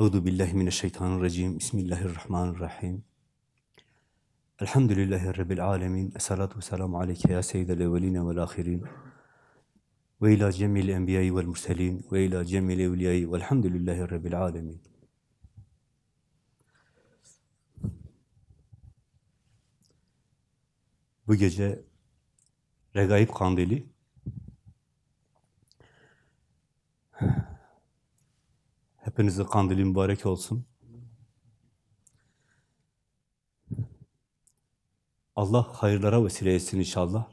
Euzu billahi mineşşeytanirracim. Bismillahirrahmanirrahim. Elhamdülillahi rabbil alamin. Essalatu vesselamu aleyke ya seyyidel evvelin ve'l ahirin. Ve ila cemil enbiya'i ve'l murselin ve ila cemil evliya'i ve'lhamdülillahi rabbil alamin. Bu gece Regaib Kandili Hepinizin kandili mübarek olsun. Allah hayırlara vesile etsin inşallah.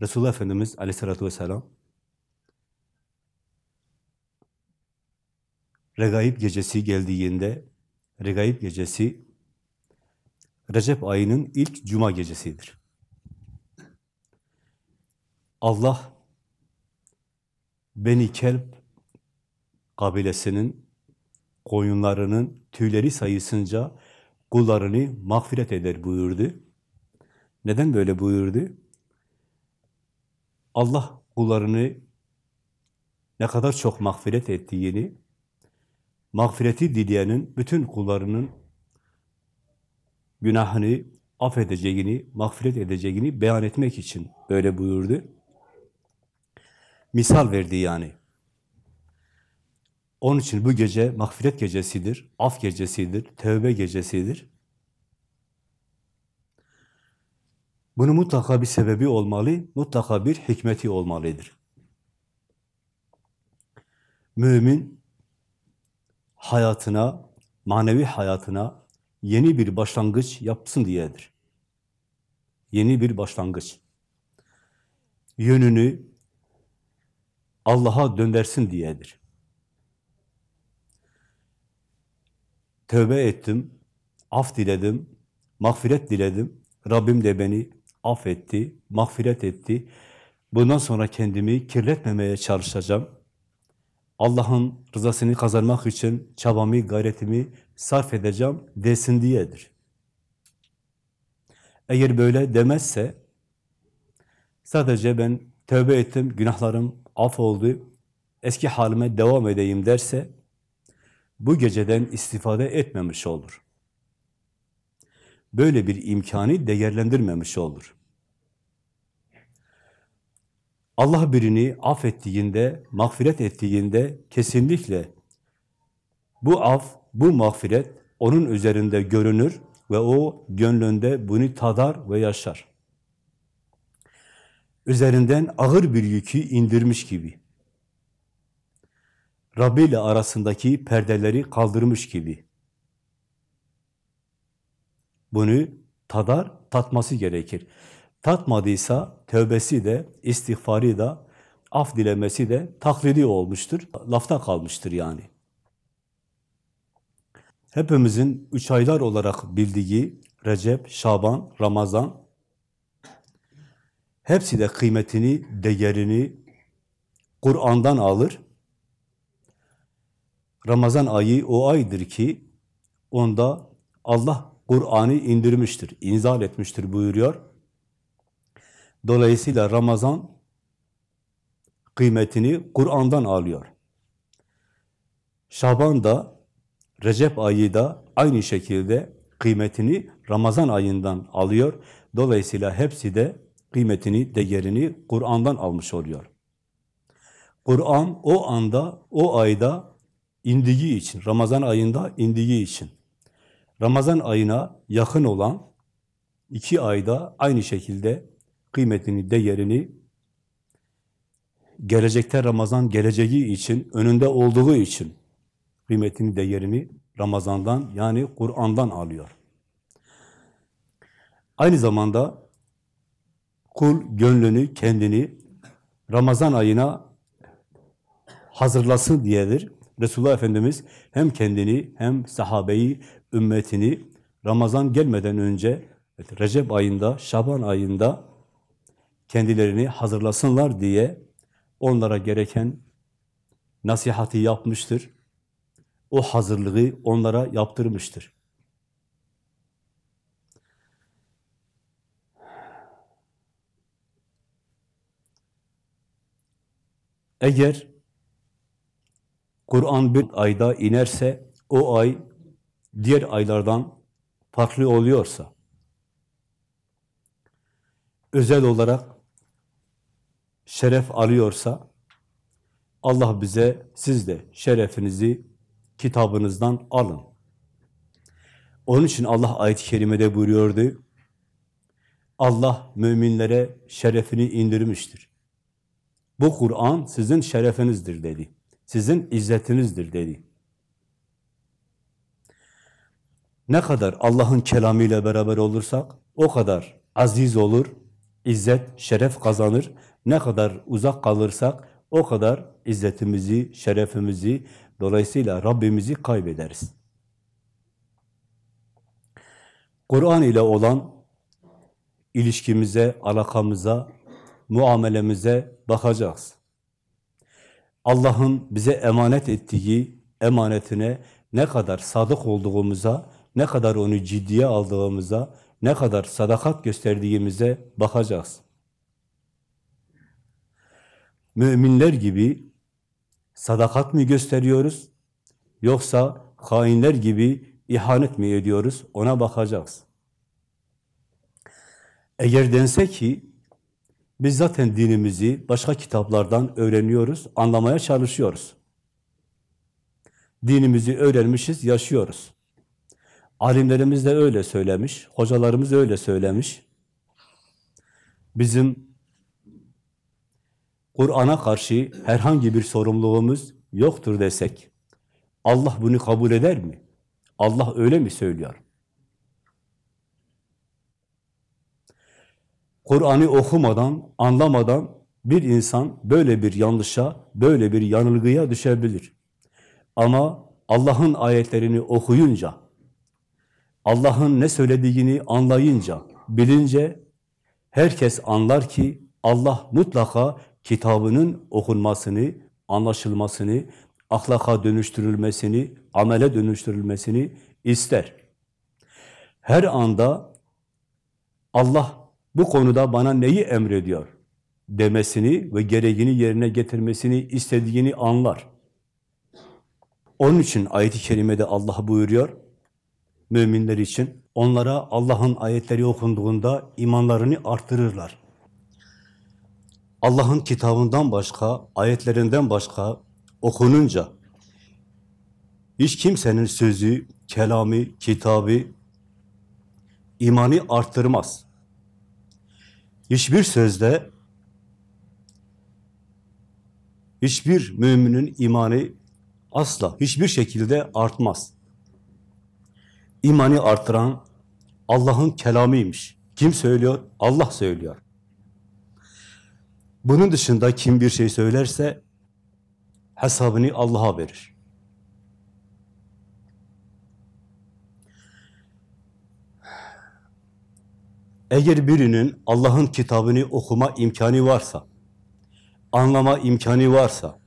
Resulullah Efendimiz aleyhissalatü vesselam Regaib gecesi geldiğinde Regaib gecesi Recep ayının ilk cuma gecesidir. Allah Beni Kelp kabilesinin koyunlarının tüyleri sayısınca kullarını mağfiret eder buyurdu. Neden böyle buyurdu? Allah kullarını ne kadar çok mağfiret ettiğini, mağfireti dileyenin bütün kullarının günahını affedeceğini, mağfiret edeceğini beyan etmek için böyle buyurdu. Misal verdi yani. Onun için bu gece mağfiret gecesidir, af gecesidir, tövbe gecesidir. Bunun mutlaka bir sebebi olmalı, mutlaka bir hikmeti olmalıdır. Mümin hayatına, manevi hayatına yeni bir başlangıç yapsın diyedir. Yeni bir başlangıç. Yönünü Allah'a döndersin diyedir. Tövbe ettim, af diledim, mağfiret diledim. Rabbim de beni affetti, mağfiret etti. Bundan sonra kendimi kirletmemeye çalışacağım. Allah'ın rızasını kazanmak için çabamı, gayretimi sarf edeceğim desin diyedir. Eğer böyle demezse, sadece ben tövbe ettim, günahlarım af oldu, eski halime devam edeyim derse, bu geceden istifade etmemiş olur. Böyle bir imkanı değerlendirmemiş olur. Allah birini affettiğinde, mağfiret ettiğinde kesinlikle bu af, bu mağfiret onun üzerinde görünür ve o gönlünde bunu tadar ve yaşar. Üzerinden ağır bir yükü indirmiş gibi. Rabbi ile arasındaki perdeleri kaldırmış gibi. Bunu tadar, tatması gerekir. Tatmadıysa tövbesi de, istiğfarı da, af dilemesi de taklidi olmuştur. Lafta kalmıştır yani. Hepimizin üç aylar olarak bildiği Recep, Şaban, Ramazan hepsi de kıymetini, değerini Kur'an'dan alır. Ramazan ayı o aydır ki onda Allah Kur'an'ı indirmiştir, inzal etmiştir buyuruyor. Dolayısıyla Ramazan kıymetini Kur'an'dan alıyor. Şaban da, Recep ayı da aynı şekilde kıymetini Ramazan ayından alıyor. Dolayısıyla hepsi de kıymetini, değerini Kur'an'dan almış oluyor. Kur'an o anda, o ayda indiği için, Ramazan ayında indiği için, Ramazan ayına yakın olan iki ayda aynı şekilde kıymetini, değerini gelecekte Ramazan geleceği için, önünde olduğu için kıymetini, değerini Ramazan'dan yani Kur'an'dan alıyor. Aynı zamanda kul gönlünü, kendini Ramazan ayına hazırlasın diyedir. Resulullah Efendimiz hem kendini hem sahabeyi, ümmetini Ramazan gelmeden önce Recep ayında, Şaban ayında kendilerini hazırlasınlar diye onlara gereken nasihati yapmıştır. O hazırlığı onlara yaptırmıştır. Eğer Kur'an bir ayda inerse, o ay diğer aylardan farklı oluyorsa, özel olarak şeref alıyorsa, Allah bize, siz de şerefinizi kitabınızdan alın. Onun için Allah ayet-i kerimede buyuruyordu, Allah müminlere şerefini indirmiştir. Bu Kur'an sizin şerefenizdir dedi. Sizin izzetinizdir dedi. Ne kadar Allah'ın kelamıyla beraber olursak o kadar aziz olur, izzet, şeref kazanır. Ne kadar uzak kalırsak o kadar izzetimizi, şerefimizi, dolayısıyla Rabbimizi kaybederiz. Kur'an ile olan ilişkimize, alakamıza, muamelemize bakacağız. Allah'ın bize emanet ettiği emanetine ne kadar sadık olduğumuza, ne kadar onu ciddiye aldığımıza, ne kadar sadakat gösterdiğimize bakacağız. Müminler gibi sadakat mi gösteriyoruz, yoksa hainler gibi ihanet mi ediyoruz, ona bakacağız. Eğer dense ki, biz zaten dinimizi başka kitaplardan öğreniyoruz, anlamaya çalışıyoruz. Dinimizi öğrenmişiz, yaşıyoruz. Alimlerimiz de öyle söylemiş, hocalarımız öyle söylemiş. Bizim Kur'an'a karşı herhangi bir sorumluluğumuz yoktur desek, Allah bunu kabul eder mi? Allah öyle mi söylüyor? Kur'an'ı okumadan, anlamadan bir insan böyle bir yanlışa, böyle bir yanılgıya düşebilir. Ama Allah'ın ayetlerini okuyunca, Allah'ın ne söylediğini anlayınca, bilince herkes anlar ki Allah mutlaka kitabının okunmasını, anlaşılmasını, ahlaka dönüştürülmesini, amele dönüştürülmesini ister. Her anda Allah bu konuda bana neyi emrediyor demesini ve gereğini yerine getirmesini istediğini anlar. Onun için ayet-i kerimede Allah buyuruyor, müminler için onlara Allah'ın ayetleri okunduğunda imanlarını artırırlar. Allah'ın kitabından başka, ayetlerinden başka okununca hiç kimsenin sözü, kelamı, kitabı imanı arttırmaz. Hiçbir sözde hiçbir müminin imanı asla hiçbir şekilde artmaz. İmanı artıran Allah'ın kelamıymış. Kim söylüyor? Allah söylüyor. Bunun dışında kim bir şey söylerse hesabını Allah'a verir. Eğer birinin Allah'ın kitabını okuma imkanı varsa, anlama imkanı varsa,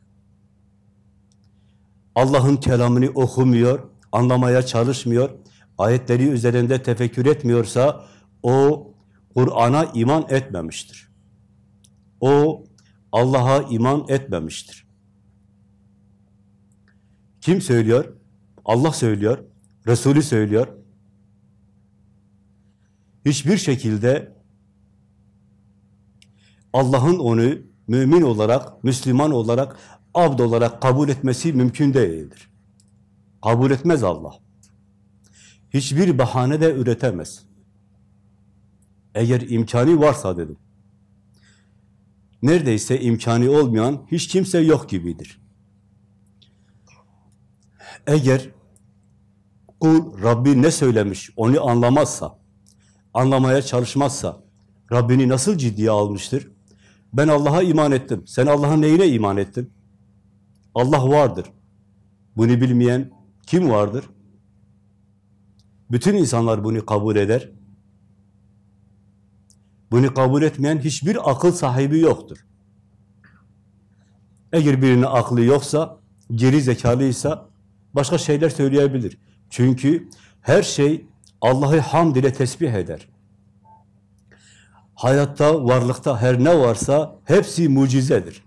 Allah'ın kelamını okumuyor, anlamaya çalışmıyor, ayetleri üzerinde tefekkür etmiyorsa, o Kur'an'a iman etmemiştir. O Allah'a iman etmemiştir. Kim söylüyor? Allah söylüyor, Resulü söylüyor hiçbir şekilde Allah'ın onu mümin olarak, Müslüman olarak, abd olarak kabul etmesi mümkün değildir. Kabul etmez Allah. Hiçbir bahane de üretemez. Eğer imkanı varsa dedim. Neredeyse imkanı olmayan hiç kimse yok gibidir. Eğer kul Rabbi ne söylemiş onu anlamazsa, anlamaya çalışmazsa Rabbini nasıl ciddiye almıştır? Ben Allah'a iman ettim. Sen Allah'ın neyine iman ettin? Allah vardır. Bunu bilmeyen kim vardır? Bütün insanlar bunu kabul eder. Bunu kabul etmeyen hiçbir akıl sahibi yoktur. Eğer birinin aklı yoksa, geri zekalıysa başka şeyler söyleyebilir. Çünkü her şey Allah'ı hamd ile tesbih eder. Hayatta, varlıkta her ne varsa hepsi mucizedir.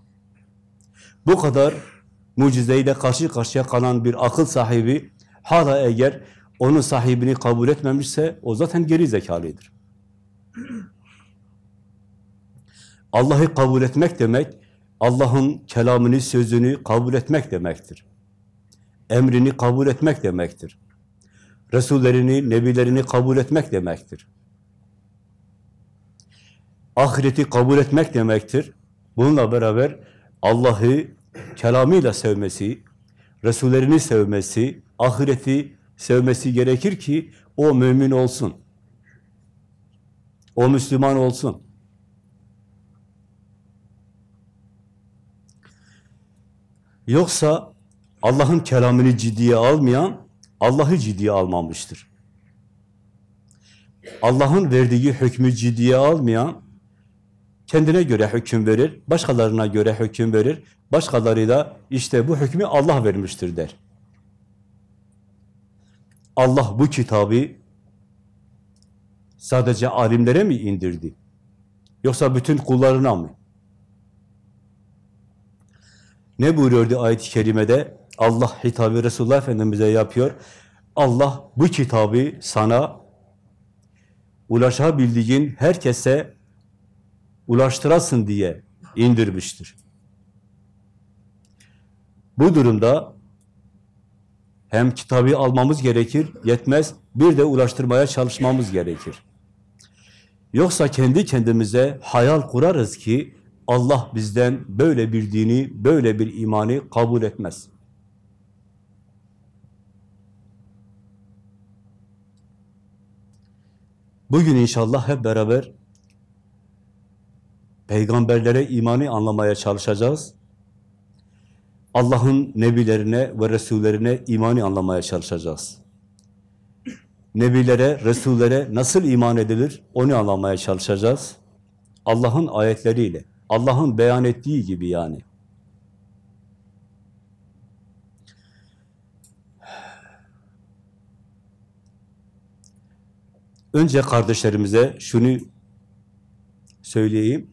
bu kadar mucizeyle karşı karşıya kalan bir akıl sahibi hala eğer onun sahibini kabul etmemişse o zaten geri zekalıdır. Allah'ı kabul etmek demek, Allah'ın kelamını, sözünü kabul etmek demektir. Emrini kabul etmek demektir. Resullerini, nebilerini kabul etmek demektir. Ahireti kabul etmek demektir. Bununla beraber Allah'ı kelamıyla sevmesi, Resullerini sevmesi, ahireti sevmesi gerekir ki o mümin olsun. O Müslüman olsun. Yoksa Allah'ın kelamını ciddiye almayan, Allah'ı ciddiye almamıştır. Allah'ın verdiği hükmü ciddiye almayan, kendine göre hüküm verir, başkalarına göre hüküm verir, başkaları da işte bu hükmü Allah vermiştir der. Allah bu kitabı sadece alimlere mi indirdi? Yoksa bütün kullarına mı? Ne buyuruyordu ayet-i kerimede? Allah hitabı Resulullah Efendimiz'e yapıyor. Allah bu kitabı sana ulaşabildiğin herkese ulaştırasın diye indirmiştir. Bu durumda hem kitabı almamız gerekir, yetmez, bir de ulaştırmaya çalışmamız gerekir. Yoksa kendi kendimize hayal kurarız ki Allah bizden böyle bir dini, böyle bir imanı kabul etmez. Bugün inşallah hep beraber peygamberlere imanı anlamaya çalışacağız. Allah'ın nebilerine ve resullerine imanı anlamaya çalışacağız. Nebilere, resullere nasıl iman edilir onu anlamaya çalışacağız. Allah'ın ayetleriyle, Allah'ın beyan ettiği gibi yani. Önce kardeşlerimize şunu söyleyeyim.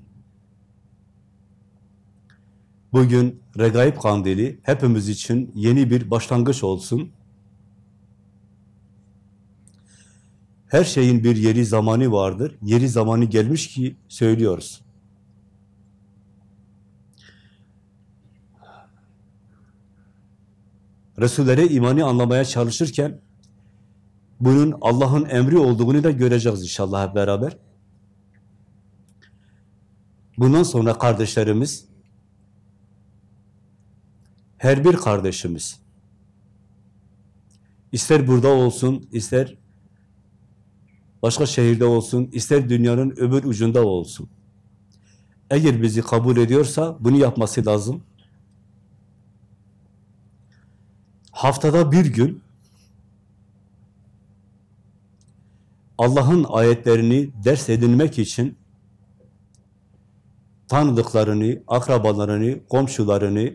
Bugün Regaib Kandili hepimiz için yeni bir başlangıç olsun. Her şeyin bir yeri zamanı vardır. Yeri zamanı gelmiş ki söylüyoruz. Resullere imanı anlamaya çalışırken bunun Allah'ın emri olduğunu da göreceğiz inşallah beraber. Bundan sonra kardeşlerimiz her bir kardeşimiz ister burada olsun, ister başka şehirde olsun, ister dünyanın öbür ucunda olsun. Eğer bizi kabul ediyorsa bunu yapması lazım. Haftada bir gün Allah'ın ayetlerini ders edinmek için tanıdıklarını, akrabalarını, komşularını,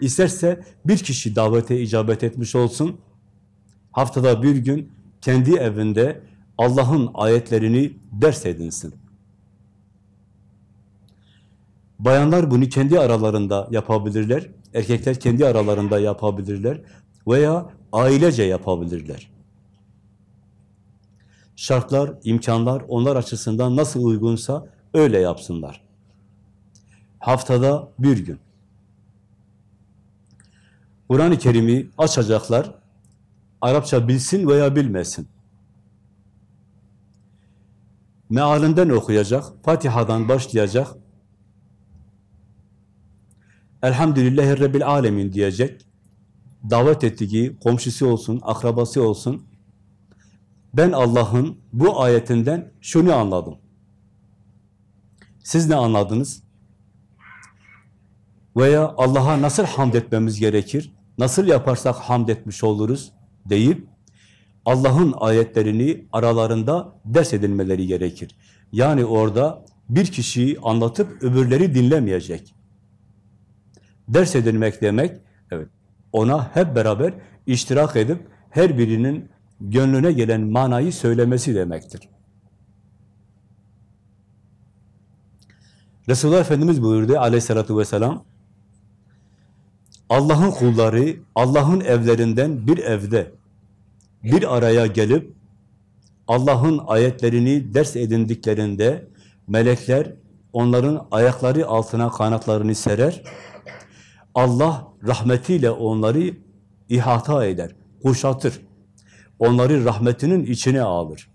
isterse bir kişi davete icabet etmiş olsun, haftada bir gün kendi evinde Allah'ın ayetlerini ders edinsin. Bayanlar bunu kendi aralarında yapabilirler, erkekler kendi aralarında yapabilirler veya ailece yapabilirler. Şartlar, imkanlar onlar açısından nasıl uygunsa öyle yapsınlar. Haftada bir gün. Kur'an-ı Kerim'i açacaklar, Arapça bilsin veya bilmesin. Mealinden okuyacak, Fatiha'dan başlayacak, Elhamdülillahi Rabbil Alemin diyecek, davet ettiği komşusu olsun, akrabası olsun, ben Allah'ın bu ayetinden şunu anladım. Siz ne anladınız? Veya Allah'a nasıl hamd etmemiz gerekir? Nasıl yaparsak hamd etmiş oluruz deyip Allah'ın ayetlerini aralarında ders edilmeleri gerekir. Yani orada bir kişiyi anlatıp öbürleri dinlemeyecek. Ders edilmek demek, evet, ona hep beraber iştirak edip her birinin gönlüne gelen manayı söylemesi demektir. Resulullah Efendimiz buyurdu aleyhissalatü vesselam, Allah'ın kulları, Allah'ın evlerinden bir evde bir araya gelip Allah'ın ayetlerini ders edindiklerinde melekler onların ayakları altına kanatlarını serer. Allah rahmetiyle onları ihata eder, kuşatır. Onları rahmetinin içine alır.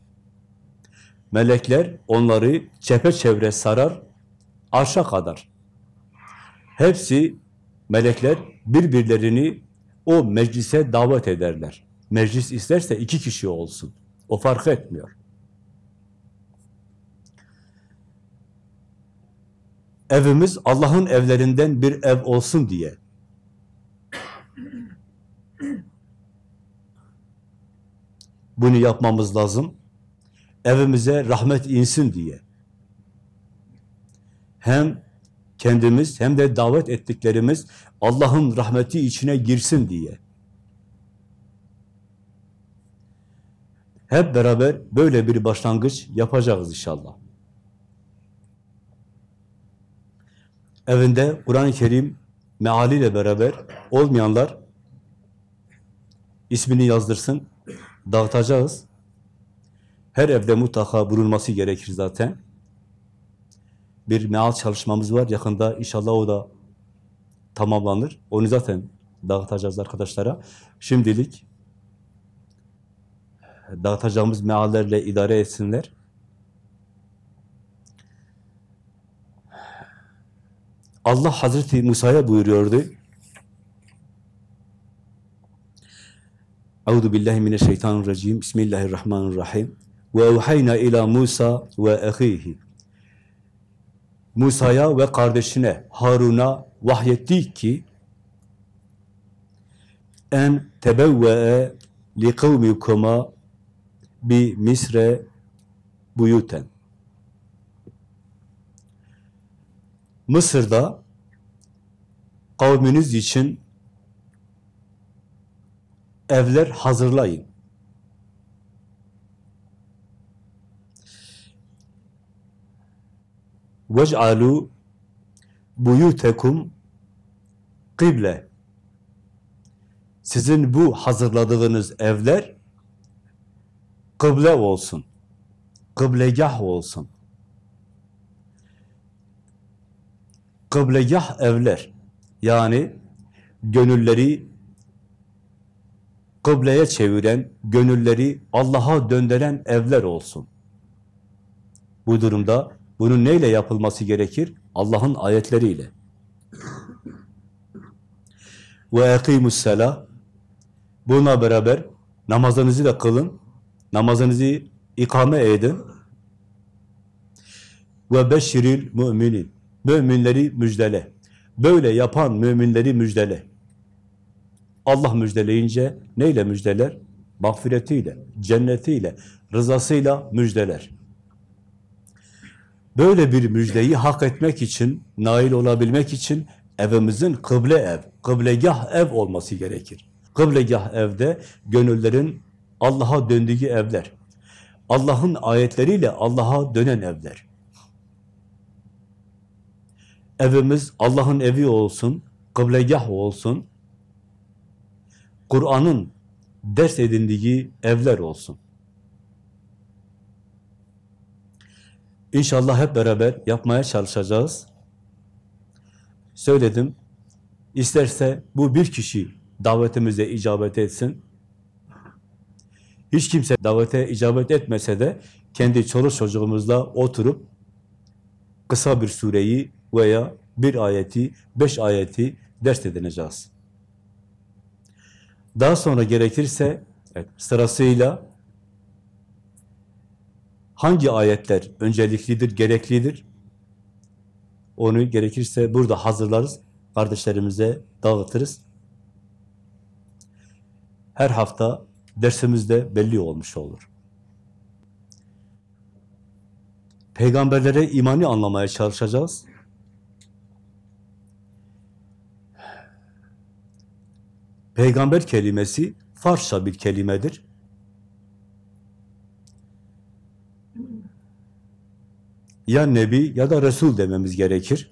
Melekler onları çepeçevre sarar, arşa kadar. Hepsi melekler birbirlerini o meclise davet ederler. Meclis isterse iki kişi olsun. O fark etmiyor. Evimiz Allah'ın evlerinden bir ev olsun diye. Bunu yapmamız lazım. Evimize rahmet insin diye. Hem kendimiz hem de davet ettiklerimiz Allah'ın rahmeti içine girsin diye. Hep beraber böyle bir başlangıç yapacağız inşallah. Evinde Kur'an-ı Kerim mealiyle beraber olmayanlar ismini yazdırsın, dağıtacağız. Her evde mutlaka bulunması gerekir zaten. Bir meal çalışmamız var. Yakında inşallah o da tamamlanır. Onu zaten dağıtacağız arkadaşlara. Şimdilik dağıtacağımız meallerle idare etsinler. Allah Hazreti Musa'ya buyuruyordu. Euzu billahi mineşşeytanirracim. Bismillahirrahmanirrahim. Ve evhayna ila Musa ve ahihi. Musa'ya ve kardeşine Harun'a vahyettik ki en tebevve'e li kavmikuma bi misre buyuten. Mısır'da kavminiz için evler hazırlayın. وَجْعَلُوا buyutekum kıble. Sizin bu hazırladığınız evler kıble olsun. Kıblegah olsun. Kıblegah evler. Yani gönülleri kıbleye çeviren, gönülleri Allah'a döndüren evler olsun. Bu durumda bunun neyle yapılması gerekir? Allah'ın ayetleriyle. Ve ekimus sala Buna beraber namazınızı da kılın. Namazınızı ikame edin. Ve beşiril müminin. Müminleri müjdele. Böyle yapan müminleri müjdele. Allah müjdeleyince neyle müjdeler? Mağfiretiyle, cennetiyle, rızasıyla müjdeler. Böyle bir müjdeyi hak etmek için, nail olabilmek için evimizin kıble ev, kıblegah ev olması gerekir. Kıblegah evde gönüllerin Allah'a döndüğü evler. Allah'ın ayetleriyle Allah'a dönen evler. Evimiz Allah'ın evi olsun, kıblegah olsun. Kur'an'ın ders edindiği evler olsun. İnşallah hep beraber yapmaya çalışacağız. Söyledim, isterse bu bir kişi davetimize icabet etsin. Hiç kimse davete icabet etmese de kendi çoluk çocuğumuzla oturup kısa bir sureyi veya bir ayeti, beş ayeti ders edineceğiz. Daha sonra gerekirse evet, sırasıyla hangi ayetler önceliklidir, gereklidir? Onu gerekirse burada hazırlarız, kardeşlerimize dağıtırız. Her hafta dersimiz de belli olmuş olur. Peygamberlere imanı anlamaya çalışacağız. Peygamber kelimesi Farsça bir kelimedir. Ya Nebi ya da Resul dememiz gerekir.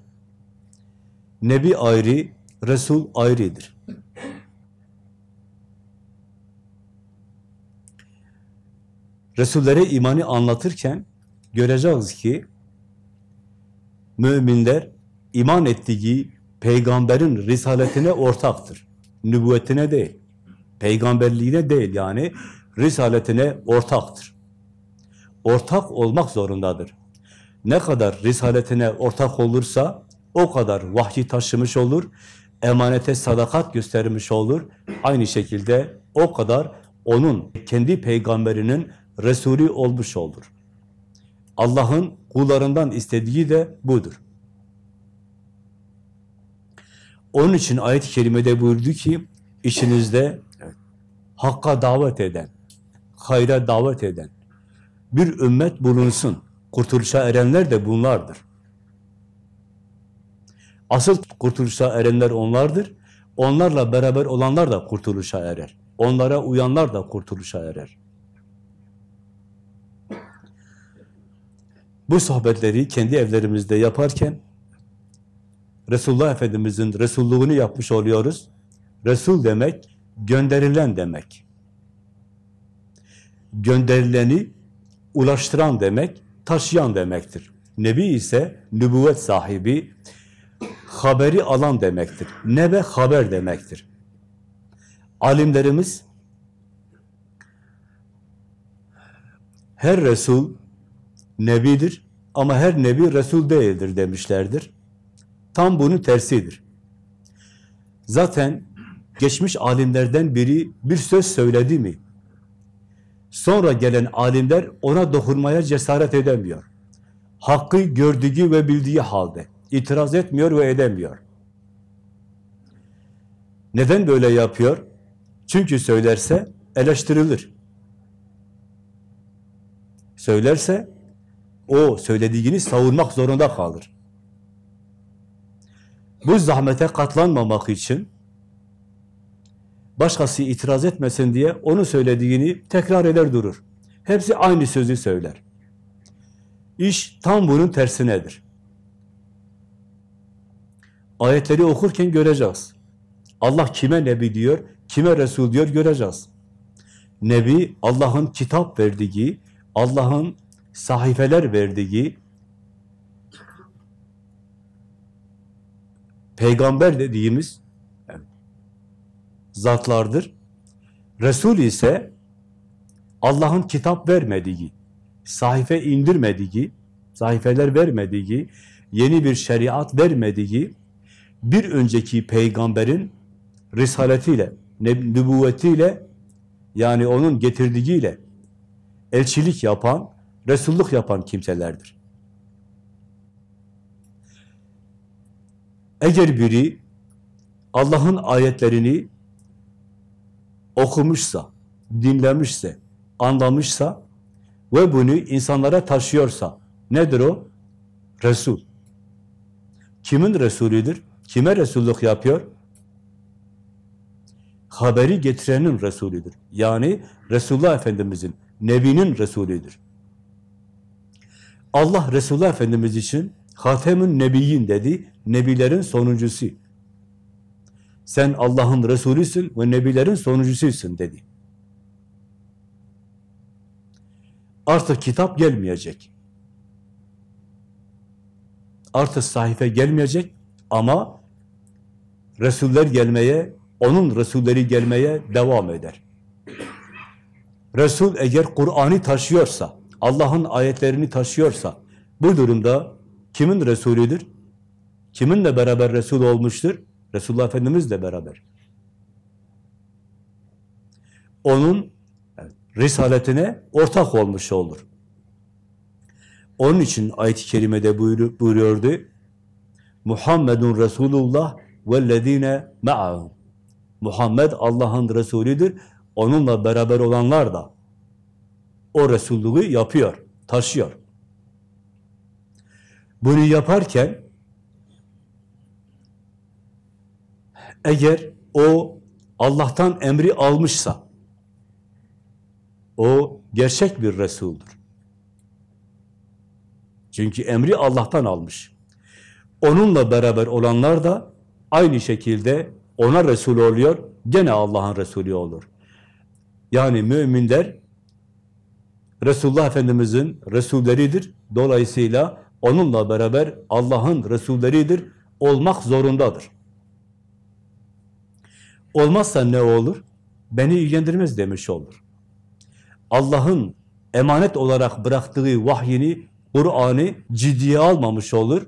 Nebi ayrı, Resul ayrıdır. Resullere imanı anlatırken göreceğiz ki müminler iman ettiği peygamberin risaletine ortaktır. Nübüvvetine değil. Peygamberliğine değil yani risaletine ortaktır. Ortak olmak zorundadır. Ne kadar risaletine ortak olursa o kadar vahyi taşımış olur, emanete sadakat göstermiş olur. Aynı şekilde o kadar onun kendi peygamberinin Resulü olmuş olur. Allah'ın kullarından istediği de budur. Onun için ayet-i kerimede buyurdu ki, içinizde hakka davet eden, hayra davet eden bir ümmet bulunsun. Kurtuluşa erenler de bunlardır. Asıl kurtuluşa erenler onlardır. Onlarla beraber olanlar da kurtuluşa erer. Onlara uyanlar da kurtuluşa erer. Bu sohbetleri kendi evlerimizde yaparken Resulullah Efendimiz'in Resulluğunu yapmış oluyoruz. Resul demek, gönderilen demek. Gönderileni ulaştıran demek, taşıyan demektir. Nebi ise nübüvvet sahibi, haberi alan demektir. Nebe haber demektir. Alimlerimiz her Resul Nebidir ama her Nebi Resul değildir demişlerdir. Tam bunun tersidir. Zaten geçmiş alimlerden biri bir söz söyledi mi, sonra gelen alimler ona dokunmaya cesaret edemiyor. Hakkı gördüğü ve bildiği halde itiraz etmiyor ve edemiyor. Neden böyle yapıyor? Çünkü söylerse eleştirilir. Söylerse o söylediğini savunmak zorunda kalır. Bu zahmete katlanmamak için başkası itiraz etmesin diye onu söylediğini tekrar eder durur. Hepsi aynı sözü söyler. İş tam bunun tersinedir. Ayetleri okurken göreceğiz. Allah kime Nebi diyor, kime Resul diyor göreceğiz. Nebi, Allah'ın kitap verdiği, Allah'ın sahifeler verdiği, peygamber dediğimiz zatlardır. Resul ise Allah'ın kitap vermediği, sahife indirmediği, sahifeler vermediği, yeni bir şeriat vermediği, bir önceki peygamberin risaletiyle, nübüvvetiyle, yani onun getirdiğiyle elçilik yapan, Resulluk yapan kimselerdir. Eğer biri Allah'ın ayetlerini okumuşsa, dinlemişse, anlamışsa ve bunu insanlara taşıyorsa nedir o? Resul. Kimin Resulüdür? Kime Resulluk yapıyor? Haberi getirenin Resulüdür. Yani Resulullah Efendimizin, Nebi'nin Resulüdür. Allah Resulullah Efendimiz için Hatemün Nebiyyin dedi, Nebilerin sonuncusu. Sen Allah'ın Resulüsün ve Nebilerin sonuncususun dedi. Artık kitap gelmeyecek. Artık sahife gelmeyecek ama Resuller gelmeye, onun Resulleri gelmeye devam eder. Resul eğer Kur'an'ı taşıyorsa, Allah'ın ayetlerini taşıyorsa, bu durumda kimin Resulüdür? Kiminle beraber Resul olmuştur? Resulullah Efendimizle beraber. Onun risaletine ortak olmuş olur. Onun için ayet-i kerimede buyuruyordu. Muhammedun Resulullah vellezine ma'ahum. Muhammed Allah'ın Resulüdür. Onunla beraber olanlar da o Resulluğu yapıyor, taşıyor. Bunu yaparken eğer o Allah'tan emri almışsa o gerçek bir Resul'dur. Çünkü emri Allah'tan almış. Onunla beraber olanlar da aynı şekilde ona Resul oluyor, gene Allah'ın Resulü olur. Yani müminler Resulullah Efendimiz'in Resulleridir. Dolayısıyla onunla beraber Allah'ın Resulleridir. Olmak zorundadır. Olmazsa ne olur? Beni ilgilendirmez demiş olur. Allah'ın emanet olarak bıraktığı vahyini, Kur'an'ı ciddiye almamış olur,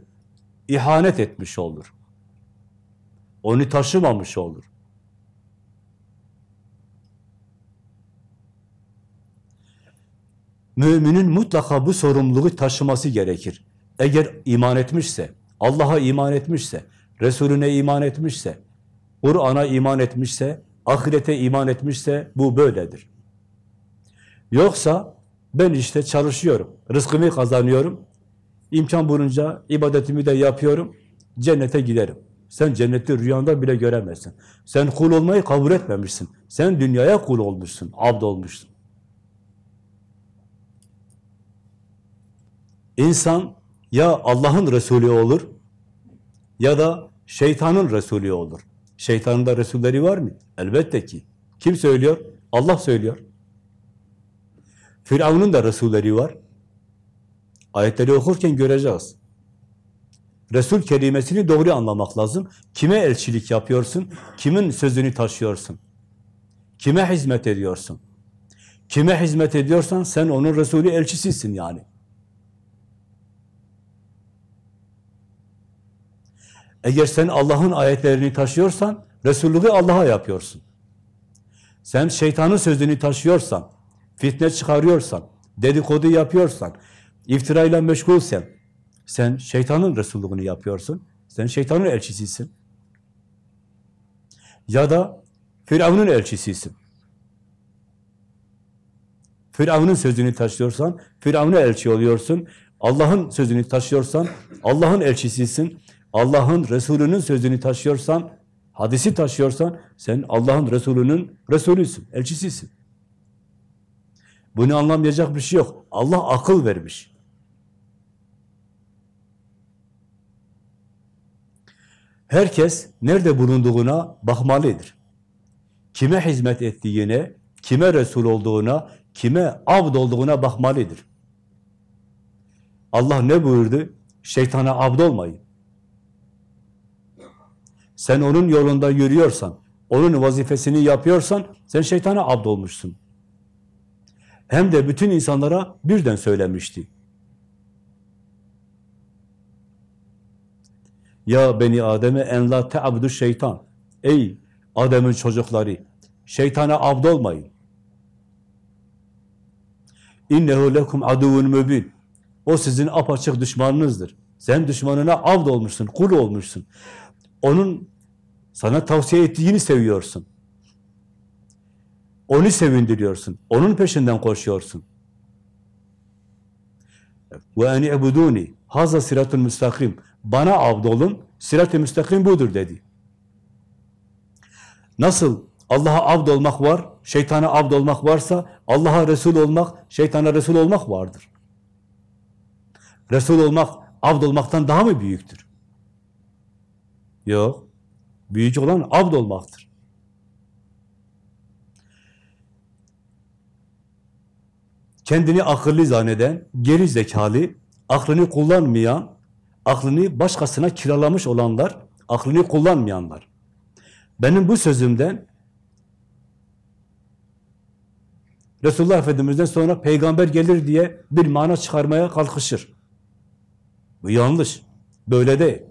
ihanet etmiş olur. Onu taşımamış olur. Müminin mutlaka bu sorumluluğu taşıması gerekir. Eğer iman etmişse, Allah'a iman etmişse, Resulüne iman etmişse, Kur'an'a iman etmişse, ahirete iman etmişse bu böyledir. Yoksa ben işte çalışıyorum, rızkımı kazanıyorum, imkan bulunca ibadetimi de yapıyorum, cennete giderim. Sen cenneti rüyanda bile göremezsin. Sen kul olmayı kabul etmemişsin. Sen dünyaya kul olmuşsun, abd olmuşsun. İnsan ya Allah'ın Resulü olur ya da şeytanın Resulü olur. Şeytanın da Resulleri var mı? Elbette ki. Kim söylüyor? Allah söylüyor. Firavun'un da Resulleri var. Ayetleri okurken göreceğiz. Resul kelimesini doğru anlamak lazım. Kime elçilik yapıyorsun? Kimin sözünü taşıyorsun? Kime hizmet ediyorsun? Kime hizmet ediyorsan sen onun Resulü elçisisin yani. Eğer sen Allah'ın ayetlerini taşıyorsan, Resullüğü Allah'a yapıyorsun. Sen şeytanın sözünü taşıyorsan, fitne çıkarıyorsan, dedikodu yapıyorsan, iftirayla meşgulsen, sen şeytanın Resullüğünü yapıyorsun. Sen şeytanın elçisisin. Ya da Firavun'un elçisisin. Firavun'un sözünü taşıyorsan, Firavun'a elçi oluyorsun. Allah'ın sözünü taşıyorsan, Allah'ın elçisisin. Allah'ın Resulü'nün sözünü taşıyorsan, hadisi taşıyorsan, sen Allah'ın Resulü'nün Resulüsün, elçisisin. Bunu anlamayacak bir şey yok. Allah akıl vermiş. Herkes nerede bulunduğuna bakmalıdır. Kime hizmet ettiğine, kime Resul olduğuna, kime abd olduğuna bakmalıdır. Allah ne buyurdu? Şeytana abd olmayın. Sen onun yolunda yürüyorsan, onun vazifesini yapıyorsan, sen şeytana abd olmuşsun. Hem de bütün insanlara birden söylemişti. Ya beni Adem'e en la te'abdu şeytan. Ey Adem'in çocukları, şeytana abd olmayın. İnnehu lekum aduvun mübin. O sizin apaçık düşmanınızdır. Sen düşmanına abd olmuşsun, kul olmuşsun. Onun sana tavsiye ettiğini seviyorsun. Onu sevindiriyorsun. Onun peşinden koşuyorsun. Ve eni ebuduni. Haza siratun müstakim. Bana abd olun. Sirat-ı müstakim budur dedi. Nasıl Allah'a abd olmak var, şeytana abd olmak varsa Allah'a Resul olmak, şeytana Resul olmak vardır. Resul olmak, abd olmaktan daha mı büyüktür? Yok. Büyük olan abd olmaktır. Kendini akıllı zanneden, geri zekalı, aklını kullanmayan, aklını başkasına kiralamış olanlar, aklını kullanmayanlar. Benim bu sözümden Resulullah Efendimiz'den sonra peygamber gelir diye bir mana çıkarmaya kalkışır. Bu yanlış. Böyle değil.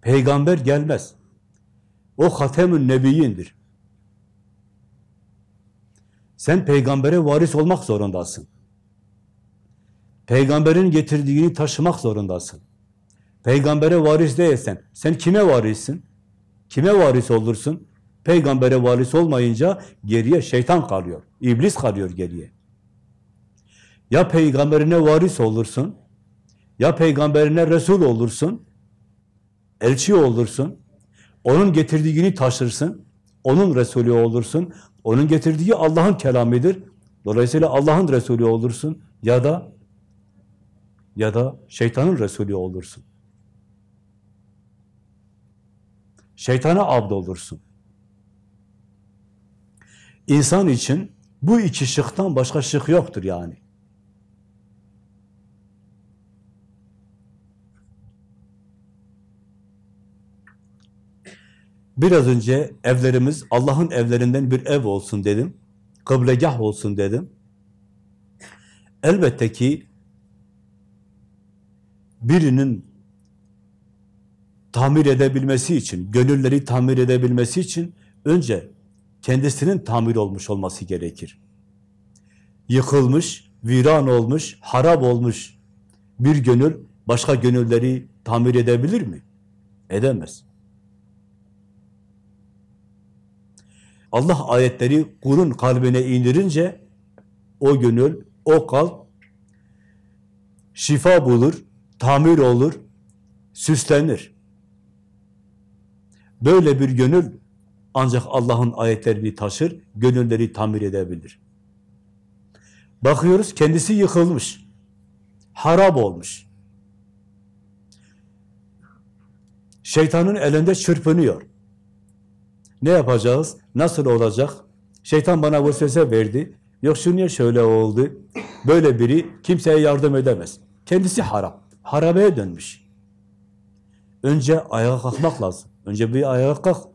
Peygamber gelmez. O Hatemün Nebiyindir. Sen peygambere varis olmak zorundasın. Peygamberin getirdiğini taşımak zorundasın. Peygambere varis değilsen, sen kime varissin? Kime varis olursun? Peygambere varis olmayınca geriye şeytan kalıyor, iblis kalıyor geriye. Ya peygamberine varis olursun, ya peygamberine resul olursun, elçi olursun, onun getirdiğini taşırsın, onun Resulü olursun, onun getirdiği Allah'ın kelamidir. Dolayısıyla Allah'ın Resulü olursun ya da ya da şeytanın Resulü olursun. Şeytana abd olursun. İnsan için bu iki şıktan başka şık yoktur yani. Biraz önce evlerimiz Allah'ın evlerinden bir ev olsun dedim. Kıblegah olsun dedim. Elbette ki birinin tamir edebilmesi için, gönülleri tamir edebilmesi için önce kendisinin tamir olmuş olması gerekir. Yıkılmış, viran olmuş, harap olmuş bir gönül başka gönülleri tamir edebilir mi? Edemez. Allah ayetleri kulun kalbine indirince o gönül, o kalp şifa bulur, tamir olur, süslenir. Böyle bir gönül ancak Allah'ın ayetlerini taşır, gönülleri tamir edebilir. Bakıyoruz kendisi yıkılmış, harap olmuş. Şeytanın elinde çırpınıyor. Ne yapacağız? Nasıl olacak? Şeytan bana vesvese verdi. Yok şu niye şöyle oldu? Böyle biri kimseye yardım edemez. Kendisi harap. Harabeye dönmüş. Önce ayağa kalkmak lazım. Önce bir ayağa kalk.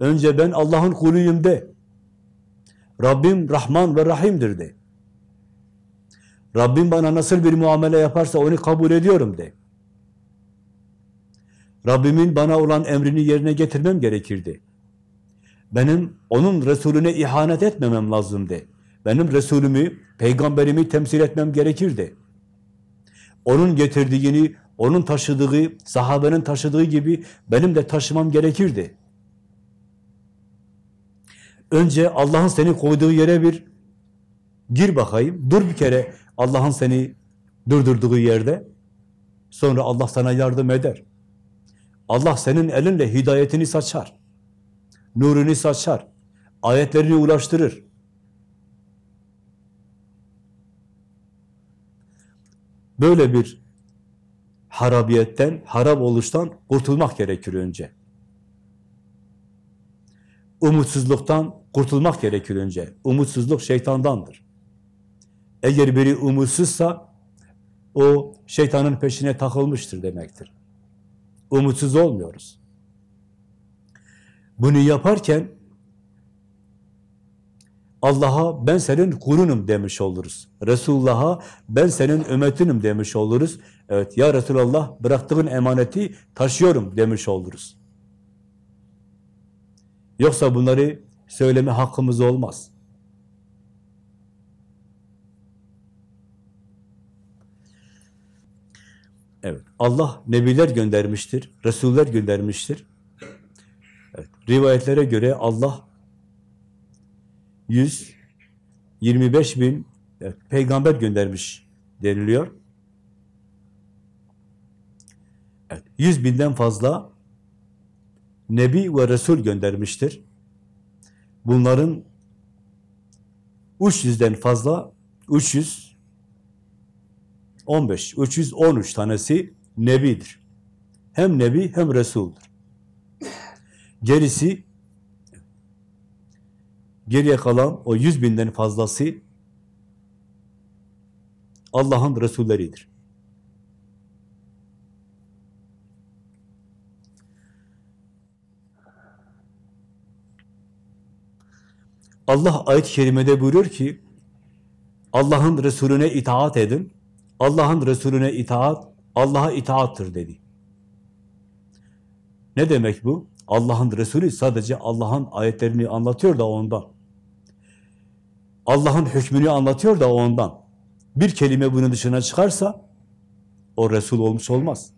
Önce ben Allah'ın kuluyum de. Rabbim Rahman ve Rahim'dir de. Rabbim bana nasıl bir muamele yaparsa onu kabul ediyorum de. Rabbimin bana olan emrini yerine getirmem gerekirdi. Benim onun Resulüne ihanet etmemem lazımdı. Benim Resulümü, peygamberimi temsil etmem gerekirdi. Onun getirdiğini, onun taşıdığı, sahabenin taşıdığı gibi benim de taşımam gerekirdi. Önce Allah'ın seni koyduğu yere bir gir bakayım, dur bir kere Allah'ın seni durdurduğu yerde. Sonra Allah sana yardım eder. Allah senin elinle hidayetini saçar. Nurunu saçar. Ayetlerini ulaştırır. Böyle bir harabiyetten, harap oluştan kurtulmak gerekir önce. Umutsuzluktan kurtulmak gerekir önce. Umutsuzluk şeytandandır. Eğer biri umutsuzsa o şeytanın peşine takılmıştır demektir. Umutsuz olmuyoruz. Bunu yaparken Allah'a ben senin kulunum demiş oluruz. Resulullah'a ben senin ümmetinim demiş oluruz. Evet ya Resulallah bıraktığın emaneti taşıyorum demiş oluruz. Yoksa bunları söyleme hakkımız olmaz. Evet, Allah nebiler göndermiştir, Resuller göndermiştir. Rivayetlere göre Allah 125 bin evet, peygamber göndermiş deniliyor. Evet, 100 binden fazla Nebi ve Resul göndermiştir. Bunların 300'den fazla 300 15, 313 tanesi Nebidir. Hem Nebi hem Resul'dur. Gerisi geriye kalan o yüz binden fazlası Allah'ın Resulleridir. Allah ayet-i kerimede buyuruyor ki Allah'ın Resulüne itaat edin. Allah'ın Resulüne itaat, Allah'a itaattır dedi. Ne demek bu? Allah'ın Resulü sadece Allah'ın ayetlerini anlatıyor da ondan. Allah'ın hükmünü anlatıyor da ondan. Bir kelime bunun dışına çıkarsa o Resul olmuş olmaz.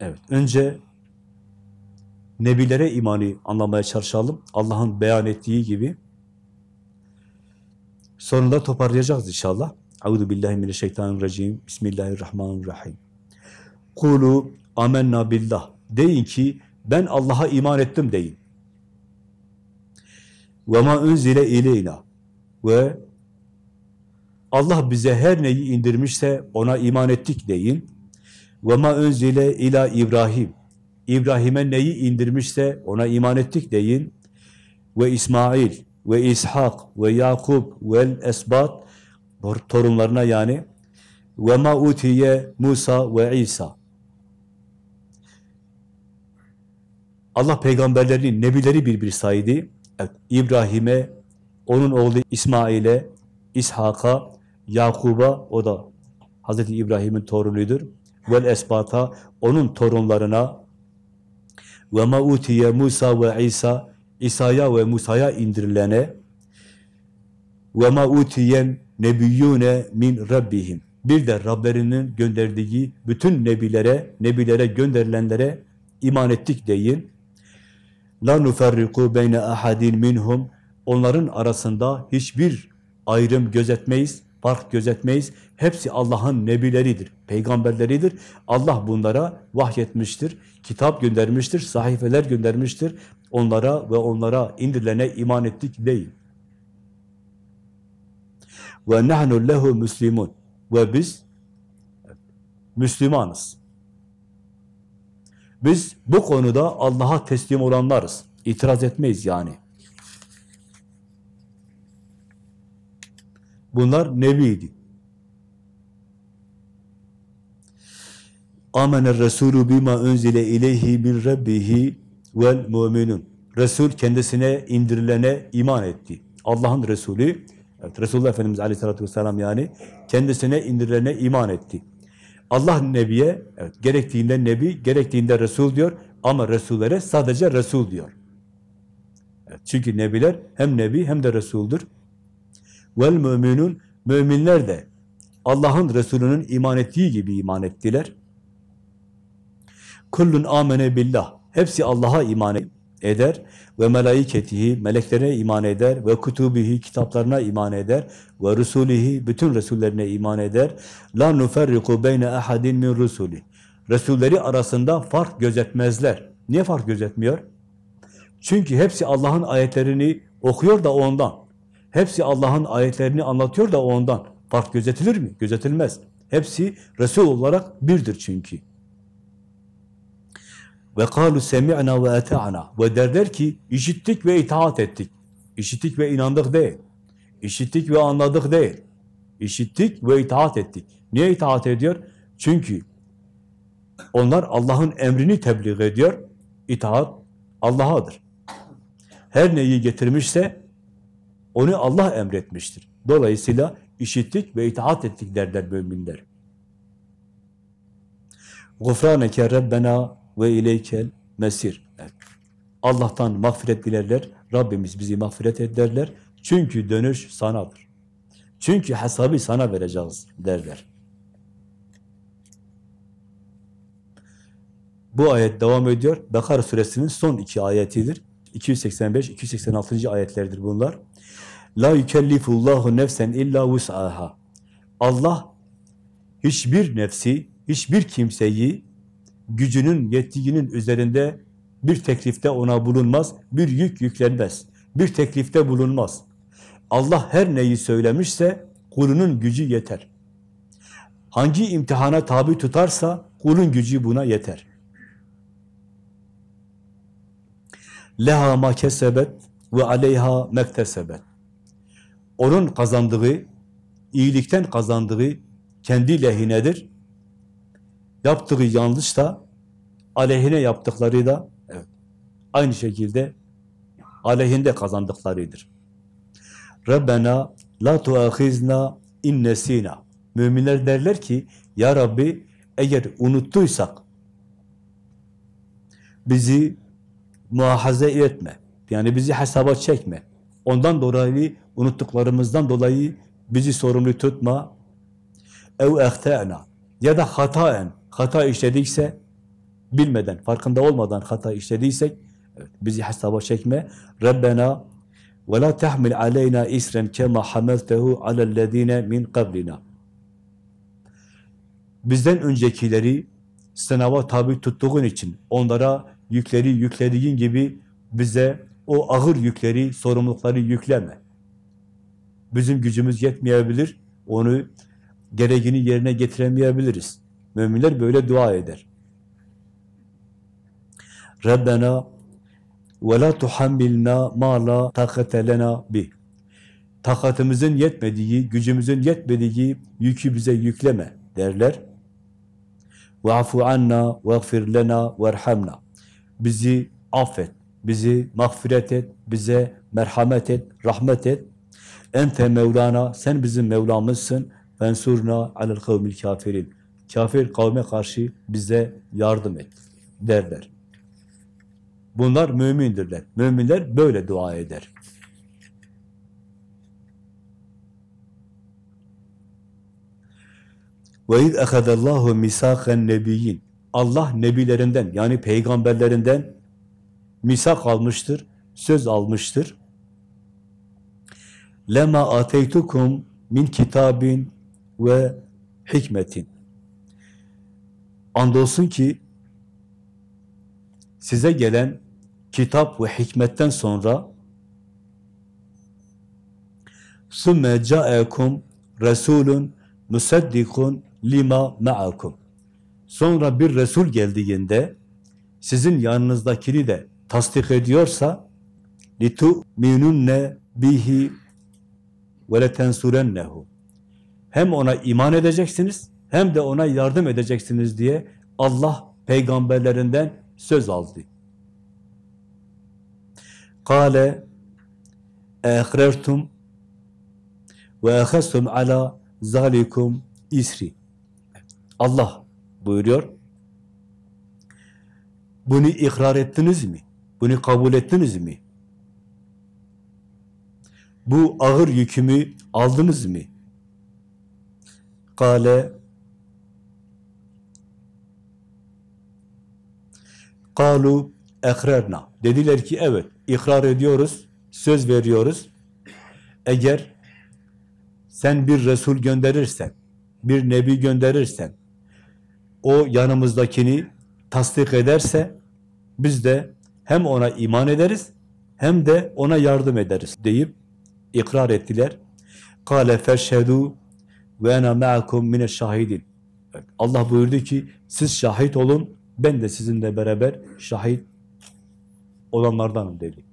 Evet, önce Nebilere imanı anlamaya çalışalım. Allah'ın beyan ettiği gibi. Sonunda toparlayacağız inşallah. Euzu billahi mineşşeytanirracim. Bismillahirrahmanirrahim. Kulu amenna billah. Deyin ki ben Allah'a iman ettim deyin. Ve ma unzile ileyna. Ve Allah bize her neyi indirmişse ona iman ettik deyin. Ve ma unzile ila İbrahim. İbrahim'e neyi indirmişse ona iman ettik deyin. Ve İsmail ve İshak ve Yakub ve esbat torunlarına yani ve ma utiye Musa ve İsa. Allah peygamberlerini, nebileri bir bir saydı. Evet, İbrahim'e, onun oğlu İsmail'e, İshak'a, Yakub'a, o da Hazreti İbrahim'in torunudur. Vel esbata, onun torunlarına ve ma utiye Musa ve İsa, İsa'ya ve Musa'ya indirilene ve ma utiyen nebiyyune min rabbihim. Bir de Rablerinin gönderdiği bütün nebilere, nebilere gönderilenlere iman ettik deyin. La nuferriku beyne ahadin minhum. Onların arasında hiçbir ayrım gözetmeyiz, fark gözetmeyiz. Hepsi Allah'ın nebileridir, peygamberleridir. Allah bunlara vahyetmiştir, kitap göndermiştir, sahifeler göndermiştir. Onlara ve onlara indirilene iman ettik değil. Ve nahnu lehu muslimun. Ve biz Müslümanız. Biz bu konuda Allah'a teslim olanlarız. İtiraz etmeyiz yani. Bunlar nebiydi. Amener Resulü bima unzile ileyhi min rabbihi vel mu'minun. Resul kendisine indirilene iman etti. Allah'ın Resulü, evet, Resulullah Efendimiz Aleyhisselatü Vesselam yani kendisine indirilene iman etti. Allah Nebi'ye evet, gerektiğinde Nebi, gerektiğinde Resul diyor ama Resullere sadece Resul diyor. Evet, çünkü Nebiler hem Nebi hem de Resul'dur. Vel müminun, müminler de Allah'ın Resulünün iman ettiği gibi iman ettiler. Kullun amene billah. Hepsi Allah'a iman eder ve melaiketihi, meleklerine iman eder ve kutubihi, kitaplarına iman eder ve rusulihi, bütün resullerine iman eder. La nuferriku beyne ahadin min rusuli. Resulleri arasında fark gözetmezler. Niye fark gözetmiyor? Çünkü hepsi Allah'ın ayetlerini okuyor da ondan. Hepsi Allah'ın ayetlerini anlatıyor da ondan. Fark gözetilir mi? Gözetilmez. Hepsi Resul olarak birdir çünkü. Ve kalu semi'na ve eta'na. Ve derler ki işittik ve itaat ettik. İşittik ve inandık değil. İşittik ve anladık değil. İşittik ve itaat ettik. Niye itaat ediyor? Çünkü onlar Allah'ın emrini tebliğ ediyor. İtaat Allah'adır. Her neyi getirmişse onu Allah emretmiştir. Dolayısıyla işittik ve itaat ettik derler müminler. Gufraneke Rabbena ve ileykel mesir. Evet. Allah'tan mağfiret dilerler. Rabbimiz bizi mağfiret ederler. Çünkü dönüş sanadır. Çünkü hesabı sana vereceğiz derler. Bu ayet devam ediyor. Bekara suresinin son iki ayetidir. 285-286. ayetlerdir bunlar. La yükellifullahu nefsen illa vus'aha. Allah hiçbir nefsi, hiçbir kimseyi gücünün yettiğinin üzerinde bir teklifte ona bulunmaz, bir yük yüklenmez, bir teklifte bulunmaz. Allah her neyi söylemişse kulunun gücü yeter. Hangi imtihana tabi tutarsa kulun gücü buna yeter. Leha ma kesebet ve aleyha mektesebet. Onun kazandığı, iyilikten kazandığı kendi lehinedir. Yaptığı yanlış da aleyhine yaptıkları da evet, aynı şekilde aleyhinde kazandıklarıdır. Rabbena la tuahizna innesina. Müminler derler ki ya Rabbi eğer unuttuysak bizi muahaze etme. Yani bizi hesaba çekme. Ondan dolayı unuttuklarımızdan dolayı bizi sorumlu tutma. Ev ehtena ya da hataen hata işledikse bilmeden, farkında olmadan hata işlediysek evet, bizi hesaba çekme. Rabbena ve la tahmil aleyna isren kema hamaltehu alellezine min qablina. Bizden öncekileri sınava tabi tuttuğun için onlara yükleri yüklediğin gibi bize o ağır yükleri, sorumlulukları yükleme. Bizim gücümüz yetmeyebilir, onu gereğini yerine getiremeyebiliriz. Müminler böyle dua eder. Rabbena ve la tuhammilna ma la takate lena bih. Takatımızın yetmediği, gücümüzün yetmediği yükü bize yükleme derler. Ve'afu anna ve'gfir lena ve'rhamna. Bizi affet, bizi mağfiret et, bize merhamet et, rahmet et. Ente Mevlana, sen bizim Mevlamızsın. Fensurna alel kavmil kafirin. Kafir kavme karşı bize yardım et derler. Bunlar mümindirler. Müminler böyle dua eder. Ve iz ehadallahu misaken nebiyyin. Allah nebilerinden yani peygamberlerinden misak almıştır, söz almıştır. Lema ateytukum min kitabin ve hikmetin. Andolsun ki size gelen kitap ve hikmetten sonra ثُمَّ جَاءَكُمْ رَسُولٌ مُسَدِّقٌ lima ma'akum. Sonra bir Resul geldiğinde sizin yanınızdakini de tasdik ediyorsa لِتُؤْمِنُنَّ bihi ve letensurennehu. Hem ona iman edeceksiniz hem de ona yardım edeceksiniz diye Allah peygamberlerinden söz aldı. Kale ehrertum ve ehestum ala zalikum isri. Allah buyuruyor. Bunu ikrar ettiniz mi? Bunu kabul ettiniz mi? Bu ağır yükümü aldınız mı? Kale Kalu ekrerna. Dediler ki evet, ikrar ediyoruz, söz veriyoruz. Eğer sen bir Resul gönderirsen, bir Nebi gönderirsen, o yanımızdakini tasdik ederse, biz de hem ona iman ederiz, hem de ona yardım ederiz deyip ikrar ettiler. Kale feşhedû ve ena ma'akum mine şahidin. Allah buyurdu ki siz şahit olun, ben de sizinle beraber şahit olanlardanım dedi.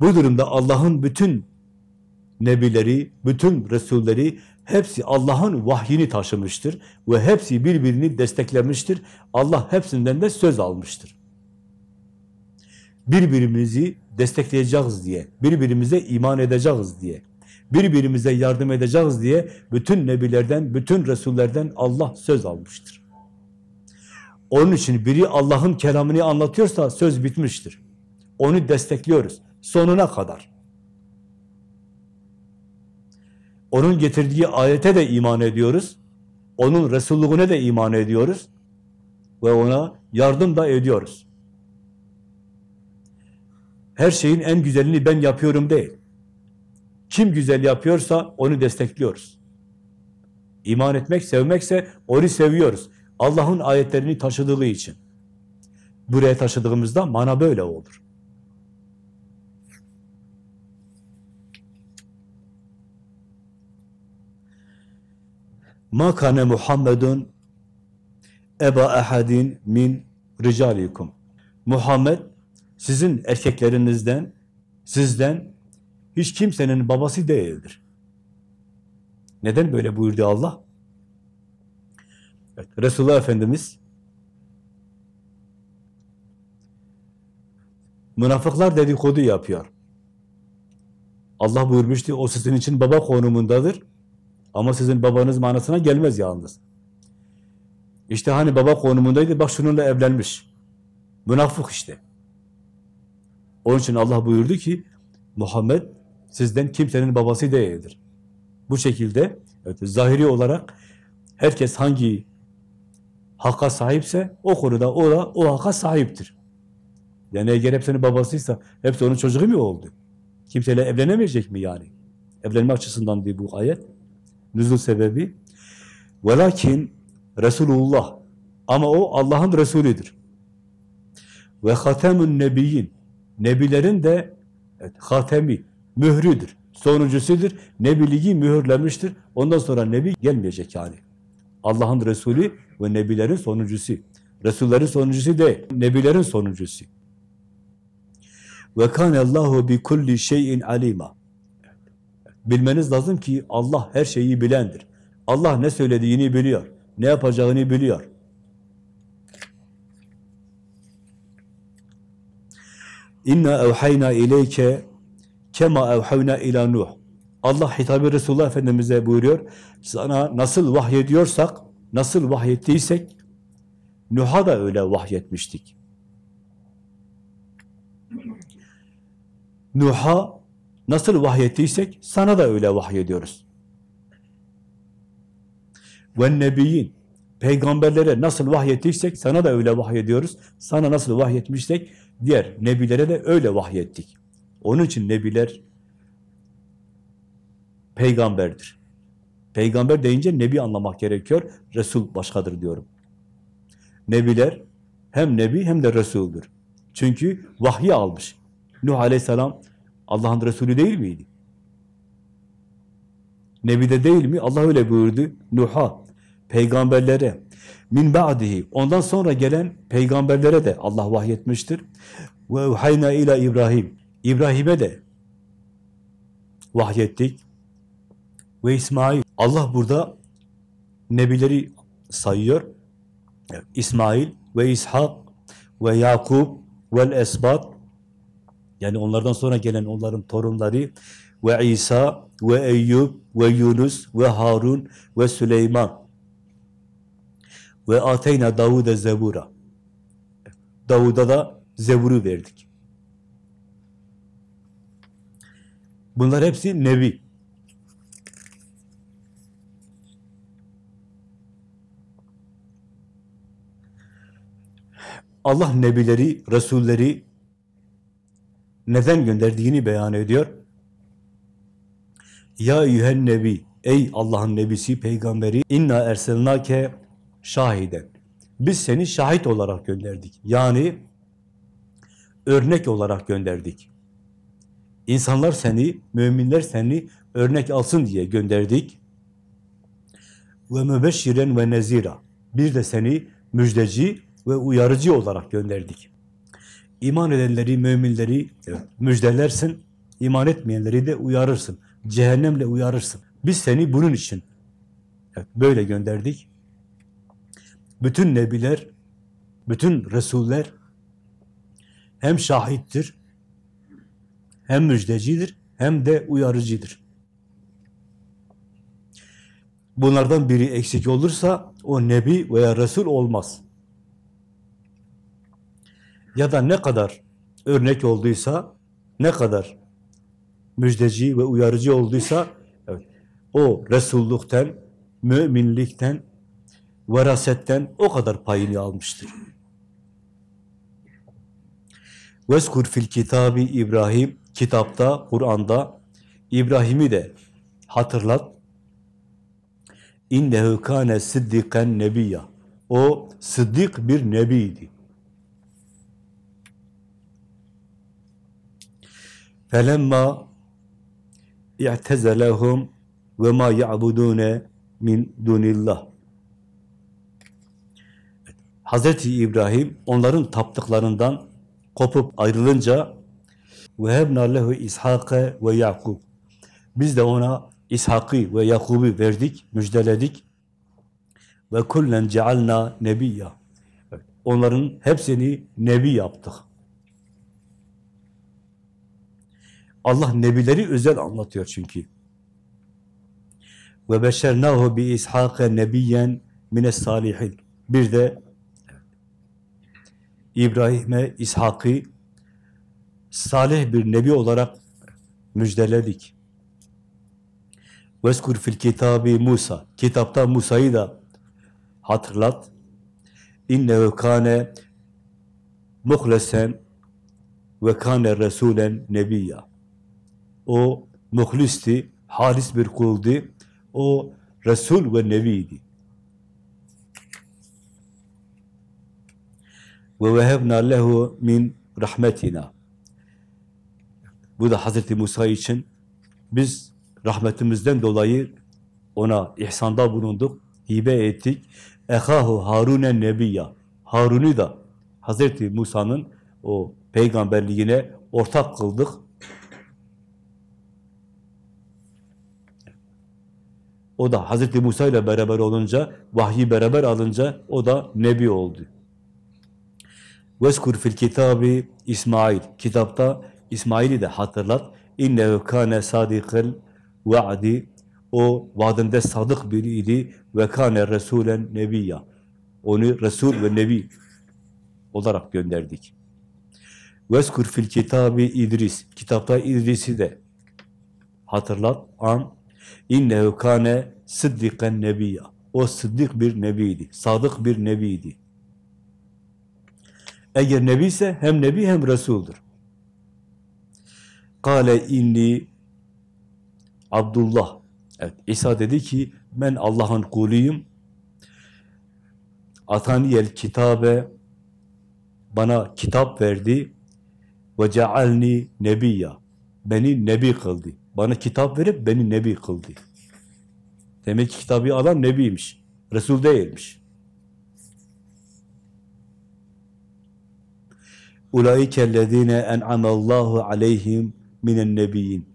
Bu durumda Allah'ın bütün nebileri, bütün resulleri hepsi Allah'ın vahyini taşımıştır ve hepsi birbirini desteklemiştir. Allah hepsinden de söz almıştır. Birbirimizi destekleyeceğiz diye, birbirimize iman edeceğiz diye, birbirimize yardım edeceğiz diye bütün nebilerden, bütün resullerden Allah söz almıştır. Onun için biri Allah'ın kelamını anlatıyorsa söz bitmiştir. Onu destekliyoruz sonuna kadar. Onun getirdiği ayete de iman ediyoruz. Onun Resulluğuna da iman ediyoruz. Ve ona yardım da ediyoruz. Her şeyin en güzelini ben yapıyorum değil. Kim güzel yapıyorsa onu destekliyoruz. İman etmek, sevmekse onu seviyoruz. Allah'ın ayetlerini taşıdığı için. Buraya taşıdığımızda mana böyle olur. Ma kane Muhammedun eba ahadin min ricalikum. Muhammed sizin erkeklerinizden, sizden hiç kimsenin babası değildir. Neden böyle buyurdu Allah? Evet, Resulullah Efendimiz münafıklar dedikodu yapıyor. Allah buyurmuştu, o sizin için baba konumundadır. Ama sizin babanız manasına gelmez yalnız. İşte hani baba konumundaydı, bak şununla evlenmiş. Münafık işte. Onun için Allah buyurdu ki, Muhammed sizden kimsenin babası değildir. Bu şekilde, evet, zahiri olarak herkes hangi hakka sahipse o konuda o da o hakka sahiptir. Yani eğer hepsinin babasıysa hepsi onun çocuğu mu oldu? Kimseyle evlenemeyecek mi yani? Evlenme açısından değil bu ayet. Nüzul sebebi. Velakin Resulullah ama o Allah'ın Resulüdür. Ve hatemun nebiyyin. Nebilerin de evet, hatemi, mührüdür. sonuncusudur. Nebiliği mühürlemiştir. Ondan sonra Nebi gelmeyecek yani. Allah'ın Resulü ve Nebilerin sonuncusu. Resullerin sonuncusu değil, Nebilerin sonuncusu. Ve kâne Allahu bi kulli şeyin alima. Bilmeniz lazım ki Allah her şeyi bilendir. Allah ne söylediğini biliyor. Ne yapacağını biliyor. İnna evhayna ileyke kema evhayna ila Nuh. Allah hitabı Resulullah Efendimiz'e buyuruyor. Sana nasıl vahyediyorsak, nasıl vahyettiysek Nuh'a da öyle vahyetmiştik. Nuh'a nasıl vahyettiysek sana da öyle vahyediyoruz. Ve nebiyin peygamberlere nasıl vahyettiysek sana da öyle vahyediyoruz. Sana nasıl vahyetmişsek diğer nebilere de öyle vahyettik. Onun için nebiler peygamberdir. Peygamber deyince nebi anlamak gerekiyor. Resul başkadır diyorum. Nebiler hem nebi hem de resuldür. Çünkü vahyi almış. Nuh aleyhisselam Allah'ın Resulü değil miydi? Nebi de değil mi? Allah öyle buyurdu. Nuh'a, peygamberlere, min ba'dihi, ondan sonra gelen peygamberlere de Allah vahyetmiştir. Ve uhayna ila İbrahim, İbrahim'e de vahyettik. Ve İsmail, Allah burada nebileri sayıyor. İsmail ve İshak ve Yakub ve Esbat yani onlardan sonra gelen onların torunları ve İsa ve Eyyub ve Yunus ve Harun ve Süleyman ve ateyna Davud'e zebura. Davud'a da zeburu verdik. Bunlar hepsi nebi. Allah nebileri, resulleri neden gönderdiğini beyan ediyor. Ya eyyühen nebi, ey Allah'ın nebisi, peygamberi, inna erselnake şahiden. Biz seni şahit olarak gönderdik. Yani örnek olarak gönderdik. İnsanlar seni, müminler seni örnek alsın diye gönderdik. Ve mübeşşiren ve nezira. Bir de seni müjdeci ve uyarıcı olarak gönderdik. İman edenleri, müminleri müjdelersin, iman etmeyenleri de uyarırsın. Cehennemle uyarırsın. Biz seni bunun için böyle gönderdik. Bütün nebiler, bütün resuller hem şahittir, hem müjdecidir, hem de uyarıcıdır. Bunlardan biri eksik olursa o nebi veya resul olmaz. Ya da ne kadar örnek olduysa, ne kadar müjdeci ve uyarıcı olduysa, evet, o Resullukten, müminlikten, verasetten o kadar payını almıştır. Veskur fil kitabi İbrahim, kitapta, Kur'an'da İbrahim'i de hatırlat. İnnehu kâne siddiqen nebiyya. O sıddık bir nebiydi. Felemma i'tezelehum ve ma ya'budune min dunillah. Hazreti İbrahim onların taptıklarından kopup ayrılınca hebna lehu İshak'e ve Yakub. Biz de ona İshak'ı ve Yakub'u verdik, müjdeledik. Ve kullen cealna nebiyya. Onların hepsini nebi yaptık. Allah nebileri özel anlatıyor çünkü. Ve beşernahu bi İshak'e nebiyen salihin. Bir de İbrahim'e İshak'ı salih bir nebi olarak müjdeledik. Veskur fil kitabi Musa. Kitapta Musa'yı da hatırlat. İnnehu kâne muhlesen ve kâne resûlen nebiyya. O muhlisti, halis bir kuldu. O Resul ve Nebiydi. Ve vehebna lehu min rahmetina. Bu da Hazreti Musa için Biz rahmetimizden dolayı ona ihsanda bulunduk, hibe ettik. Ehahu Harun'e nebiyya. Harun'u da Hazreti Musa'nın o peygamberliğine ortak kıldık. O da Hazreti Musa ile beraber olunca, vahyi beraber alınca o da nebi oldu. Veskur fil kitabi İsmail. Kitapta İsmail'i de hatırlat. İnnehu kâne sadikal vaadi. O vaadinde sadık biriydi ve kâne resûlen nebiyya. Onu Resul ve Nebi olarak gönderdik. Veskur fil kitabi İdris. Kitapta İdris'i de hatırlat. An innehu kâne sıddiken nebiyya. O sıddık bir nebiydi. Sadık bir nebiydi. Eğer nebi ise hem nebi hem resuldur. Kale inni Abdullah. Evet, İsa dedi ki ben Allah'ın kuluyum. Ataniyel kitabe bana kitap verdi ve cealni nebiyya. Beni nebi kıldı. Bana kitap verip beni nebi kıldı. Demek ki kitabı alan nebiymiş. Resul değilmiş. Ulaikellezine en'amallahu aleyhim minen nebiyyin.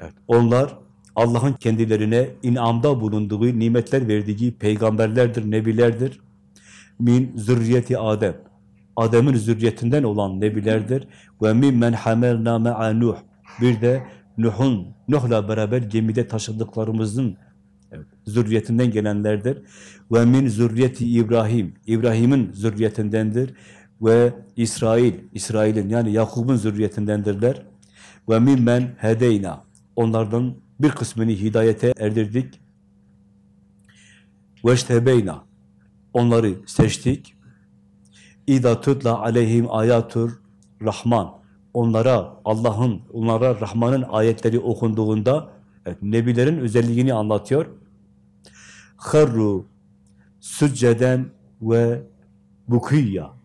Evet, onlar Allah'ın kendilerine inamda bulunduğu, nimetler verdiği peygamberlerdir, nebilerdir. Min zürriyeti Adem. Adem'in zürriyetinden olan nebilerdir. Ve min men hamelna me'a Nuh. Bir de Nuh'un, Nuh'la beraber gemide taşıdıklarımızın evet, zürriyetinden gelenlerdir. Ve min zürriyeti İbrahim. İbrahim'in zürriyetindendir. Ve İsrail, İsrail'in yani Yakub'un zürriyetindendirler. Ve mimmen hedeyna. Onlardan bir kısmını hidayete erdirdik. Veştebeyna. Onları seçtik. İda tutla aleyhim ayatur rahman. Onlara Allah'ın, onlara Rahman'ın ayetleri okunduğunda evet, nebilerin özelliğini anlatıyor. Harru sücceden ve bukiyya.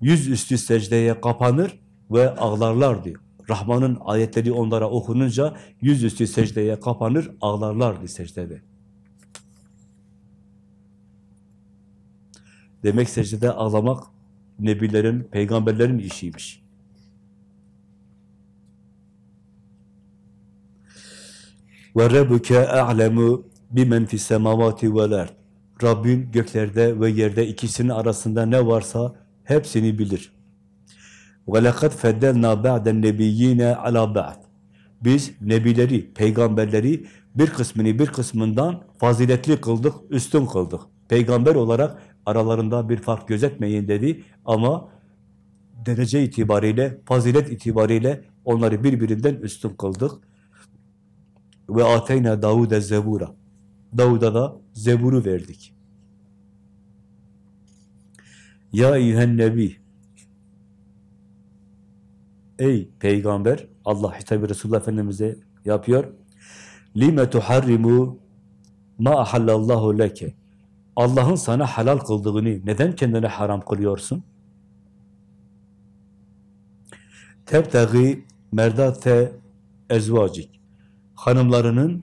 Yüzüstü secdeye kapanır ve ağlarlar diyor. Rahman'ın ayetleri onlara okununca yüzüstü secdeye kapanır, ağlarlardı secdede. Demek secdede ağlamak nebilerin, peygamberlerin işiymiş. Ve rabbuke a'lemu bimen fis semavati vel. Rabbin göklerde ve yerde ikisinin arasında ne varsa hepsini bilir. وَلَقَدْ فَدَّلْنَا بَعْدَ النَّبِيِّينَ عَلَى بَعْدٍ Biz nebileri, peygamberleri bir kısmını bir kısmından faziletli kıldık, üstün kıldık. Peygamber olarak aralarında bir fark gözetmeyin dedi ama derece itibariyle, fazilet itibariyle onları birbirinden üstün kıldık. Ve ateyna Davud'e zebura. Davud'a da zeburu verdik. Ya eyyühen nebi Ey peygamber, Allah hitabı Resulullah Efendimiz'e yapıyor. Lime tuharrimu ma ahallallahu leke. Allah'ın sana helal kıldığını neden kendine haram kılıyorsun? Tebtagi merdate ezvacik. Hanımlarının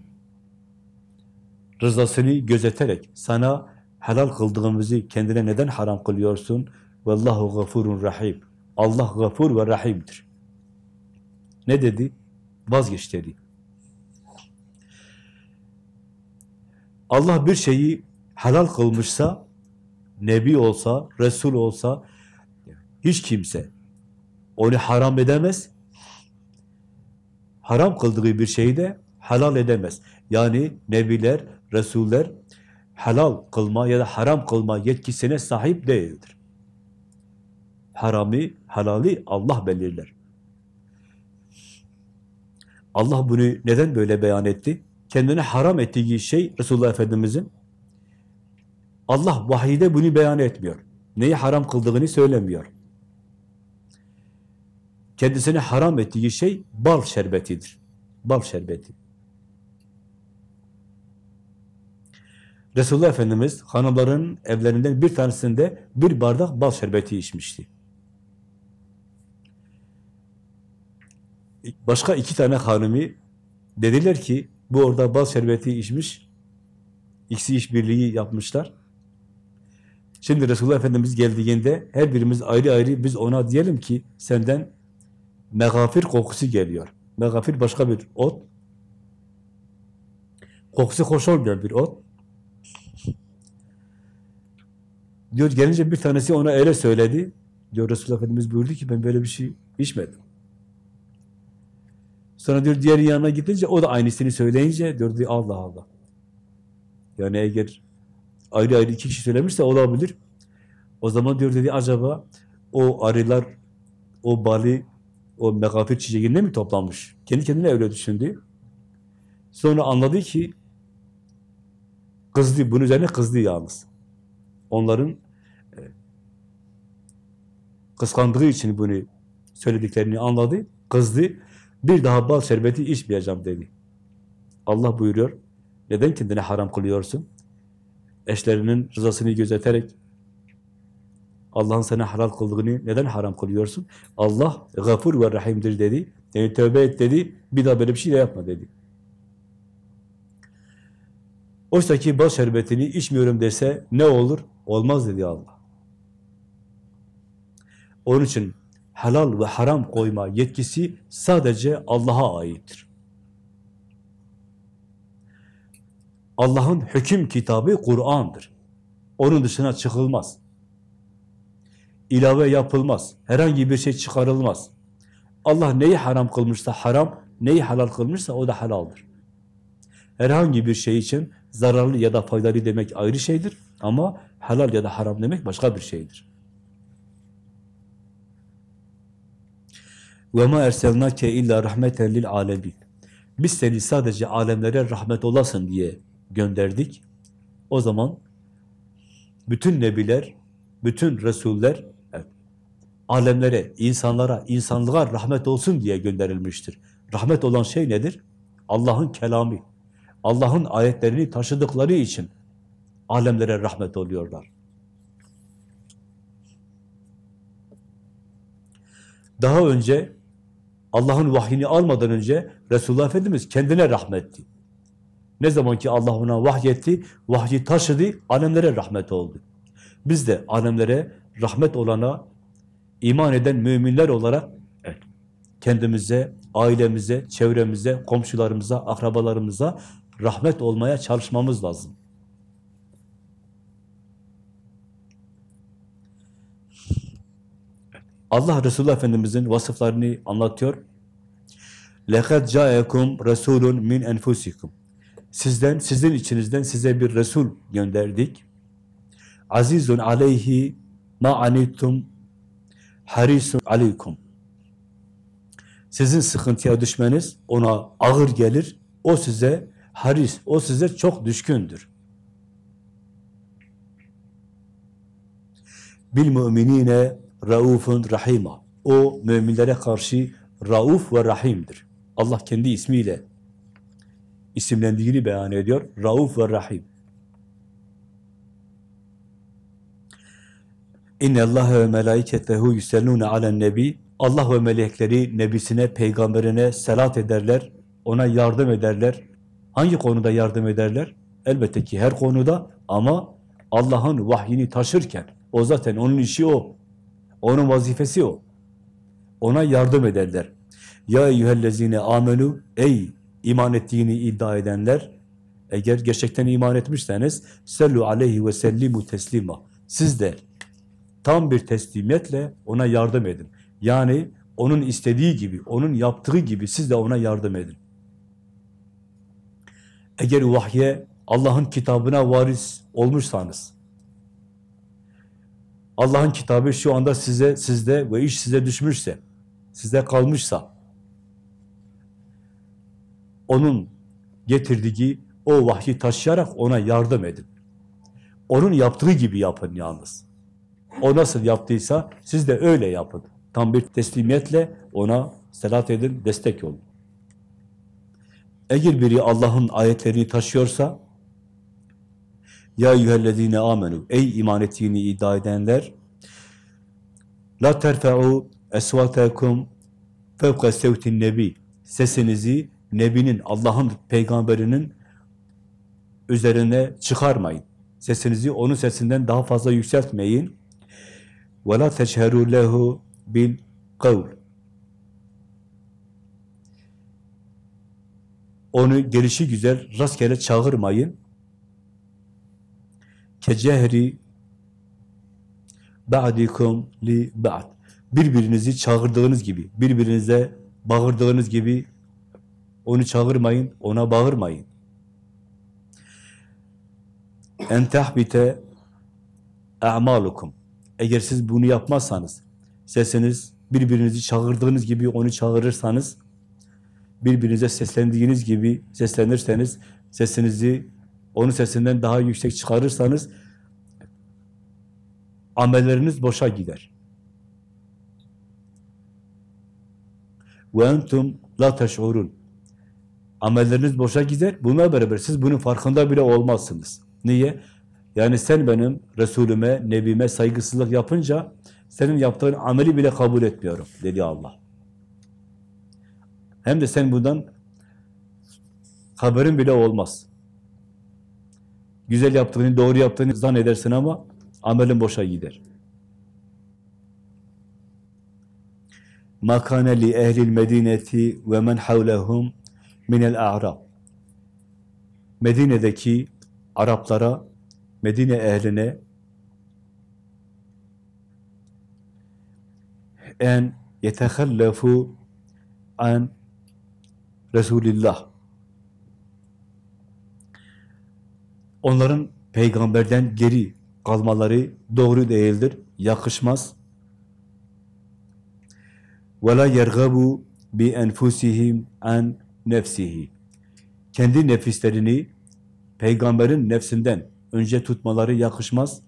rızasını gözeterek sana helal kıldığımızı kendine neden haram kılıyorsun? Vallahu gafurun rahim. Allah gafur ve rahimdir. Ne dedi? Vazgeç dedi. Allah bir şeyi helal kılmışsa, nebi olsa, resul olsa, hiç kimse onu haram edemez. Haram kıldığı bir şeyi de helal edemez. Yani nebiler, resuller helal kılma ya da haram kılma yetkisine sahip değildir. Harami, halali Allah belirler. Allah bunu neden böyle beyan etti? Kendine haram ettiği şey Resulullah Efendimiz'in Allah vahide bunu beyan etmiyor. Neyi haram kıldığını söylemiyor. Kendisine haram ettiği şey bal şerbetidir. Bal şerbeti. Resulullah Efendimiz hanımların evlerinden bir tanesinde bir bardak bal şerbeti içmişti. başka iki tane hanımı dediler ki bu orada bal şerbeti içmiş. İkisi işbirliği yapmışlar. Şimdi Resulullah Efendimiz geldiğinde her birimiz ayrı ayrı biz ona diyelim ki senden megafir kokusu geliyor. Megafir başka bir ot. Kokusu hoş olmayan bir ot. Diyor gelince bir tanesi ona öyle söyledi. Diyor Resulullah Efendimiz buyurdu ki ben böyle bir şey içmedim. Sonra diyor diğer yanına gidince o da aynısını söyleyince diyor Allah Allah. Yani eğer ayrı ayrı iki kişi söylemişse olabilir. O zaman diyor dedi acaba o arılar o bali o megafir çiçeğinde mi toplanmış? Kendi kendine öyle düşündü. Sonra anladı ki kızdı. Bunun üzerine kızdı yalnız. Onların e, kıskandığı için bunu söylediklerini anladı. Kızdı. Bir daha bal şerbeti içmeyeceğim dedi. Allah buyuruyor. Neden kendine haram kılıyorsun? Eşlerinin rızasını gözeterek Allah'ın sana halal kıldığını neden haram kılıyorsun? Allah gafur ve rahimdir dedi. Yani tövbe et dedi. Bir daha böyle bir şey de yapma dedi. Oysa ki bal şerbetini içmiyorum dese ne olur? Olmaz dedi Allah. Onun için helal ve haram koyma yetkisi sadece Allah'a aittir. Allah'ın hüküm kitabı Kur'an'dır. Onun dışına çıkılmaz. İlave yapılmaz. Herhangi bir şey çıkarılmaz. Allah neyi haram kılmışsa haram, neyi halal kılmışsa o da halaldır. Herhangi bir şey için zararlı ya da faydalı demek ayrı şeydir ama helal ya da haram demek başka bir şeydir. وَمَا اَرْسَلْنَاكَ اِلَّا رَحْمَةً لِلْعَالَمِينَ Biz seni sadece alemlere rahmet olasın diye gönderdik. O zaman bütün nebiler, bütün resuller evet, alemlere, insanlara, insanlığa rahmet olsun diye gönderilmiştir. Rahmet olan şey nedir? Allah'ın kelamı. Allah'ın ayetlerini taşıdıkları için alemlere rahmet oluyorlar. Daha önce Allah'ın vahyini almadan önce Resulullah Efendimiz kendine rahmetti. Ne zaman ki Allah ona vahyetti, vahyi taşıdı, alemlere rahmet oldu. Biz de alemlere rahmet olana iman eden müminler olarak evet, kendimize, ailemize, çevremize, komşularımıza, akrabalarımıza rahmet olmaya çalışmamız lazım. Allah Resulullah Efendimiz'in vasıflarını anlatıyor. لَقَدْ جَاءَكُمْ رَسُولٌ min enfusikum. Sizden, sizin içinizden size bir Resul gönderdik. Azizun aleyhi ma anittum harisun aleykum. Sizin sıkıntıya düşmeniz ona ağır gelir. O size haris, o size çok düşkündür. Bil müminine raufun rahima. O müminlere karşı rauf ve rahimdir. Allah kendi ismiyle isimlendiğini beyan ediyor. Rauf ve Rahim. İnne Allah ve melaiketehu yusellune alen nebi. Allah ve melekleri nebisine, peygamberine selat ederler, ona yardım ederler. Hangi konuda yardım ederler? Elbette ki her konuda ama Allah'ın vahyini taşırken, o zaten onun işi o. Onun vazifesi o. Ona yardım ederler. Ya eyyühellezine amenu, ey iman ettiğini iddia edenler, eğer gerçekten iman etmişseniz, sellu aleyhi ve sellimu teslima. Siz de tam bir teslimiyetle ona yardım edin. Yani onun istediği gibi, onun yaptığı gibi siz de ona yardım edin. Eğer vahye, Allah'ın kitabına varis olmuşsanız, Allah'ın kitabı şu anda size, sizde ve iş size düşmüşse, size kalmışsa, onun getirdiği o vahyi taşıyarak ona yardım edin. Onun yaptığı gibi yapın yalnız. O nasıl yaptıysa siz de öyle yapın. Tam bir teslimiyetle ona selat edin, destek olun. Eğer biri Allah'ın ayetlerini taşıyorsa ya eyyühellezine amenu. Ey iman ettiğini iddia edenler. La terfe'u esvatekum fevka sevtin nebi. Sesinizi nebinin, Allah'ın peygamberinin üzerine çıkarmayın. Sesinizi onun sesinden daha fazla yükseltmeyin. Ve la teşheru lehu bil kavl. Onu gelişi güzel rastgele çağırmayın. Kecehri ba'dikum li ba'd. Birbirinizi çağırdığınız gibi, birbirinize bağırdığınız gibi onu çağırmayın, ona bağırmayın. En tahbite a'malukum. Eğer siz bunu yapmazsanız, sesiniz birbirinizi çağırdığınız gibi onu çağırırsanız, birbirinize seslendiğiniz gibi seslenirseniz, sesinizi onun sesinden daha yüksek çıkarırsanız, amelleriniz boşa gider. Ve entum la teş'urun. Amelleriniz boşa gider. Bununla beraber siz bunun farkında bile olmazsınız. Niye? Yani sen benim Resulüme, Nebime saygısızlık yapınca senin yaptığın ameli bile kabul etmiyorum dedi Allah. Hem de sen bundan haberin bile olmaz. Güzel yaptığını, doğru yaptığını zannedersin ama amelin boşa gider. Makane li ehlil medineti ve men havlehum minel a'rab. Medine'deki Araplara, Medine ehline en yetehallafu an Resulillah. Onların peygamberden geri kalmaları doğru değildir, yakışmaz. وَلَا يَرْغَبُوا بِاَنْفُسِهِمْ an nefsihi. Kendi nefislerini peygamberin nefsinden önce tutmaları yakışmaz.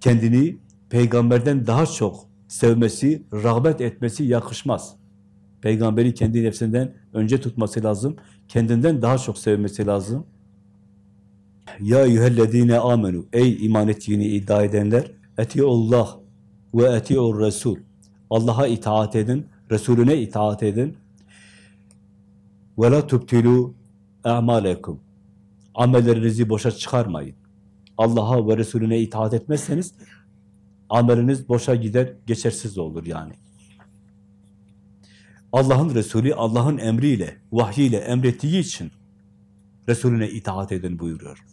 Kendini peygamberden daha çok sevmesi, rağbet etmesi yakışmaz. Peygamberi kendi nefsinden önce tutması lazım. Kendinden daha çok sevmesi lazım. Ya eyyühellezine amenu ey iman ettiğini iddia edenler etiullah ve etiur resul. Allah'a itaat edin, Resulüne itaat edin. Ve la tubtilu a'malekum. Amellerinizi boşa çıkarmayın. Allah'a ve Resulüne itaat etmezseniz ameliniz boşa gider, geçersiz olur yani. Allah'ın Resulü Allah'ın emriyle, vahyiyle emrettiği için Resulüne itaat edin buyuruyor.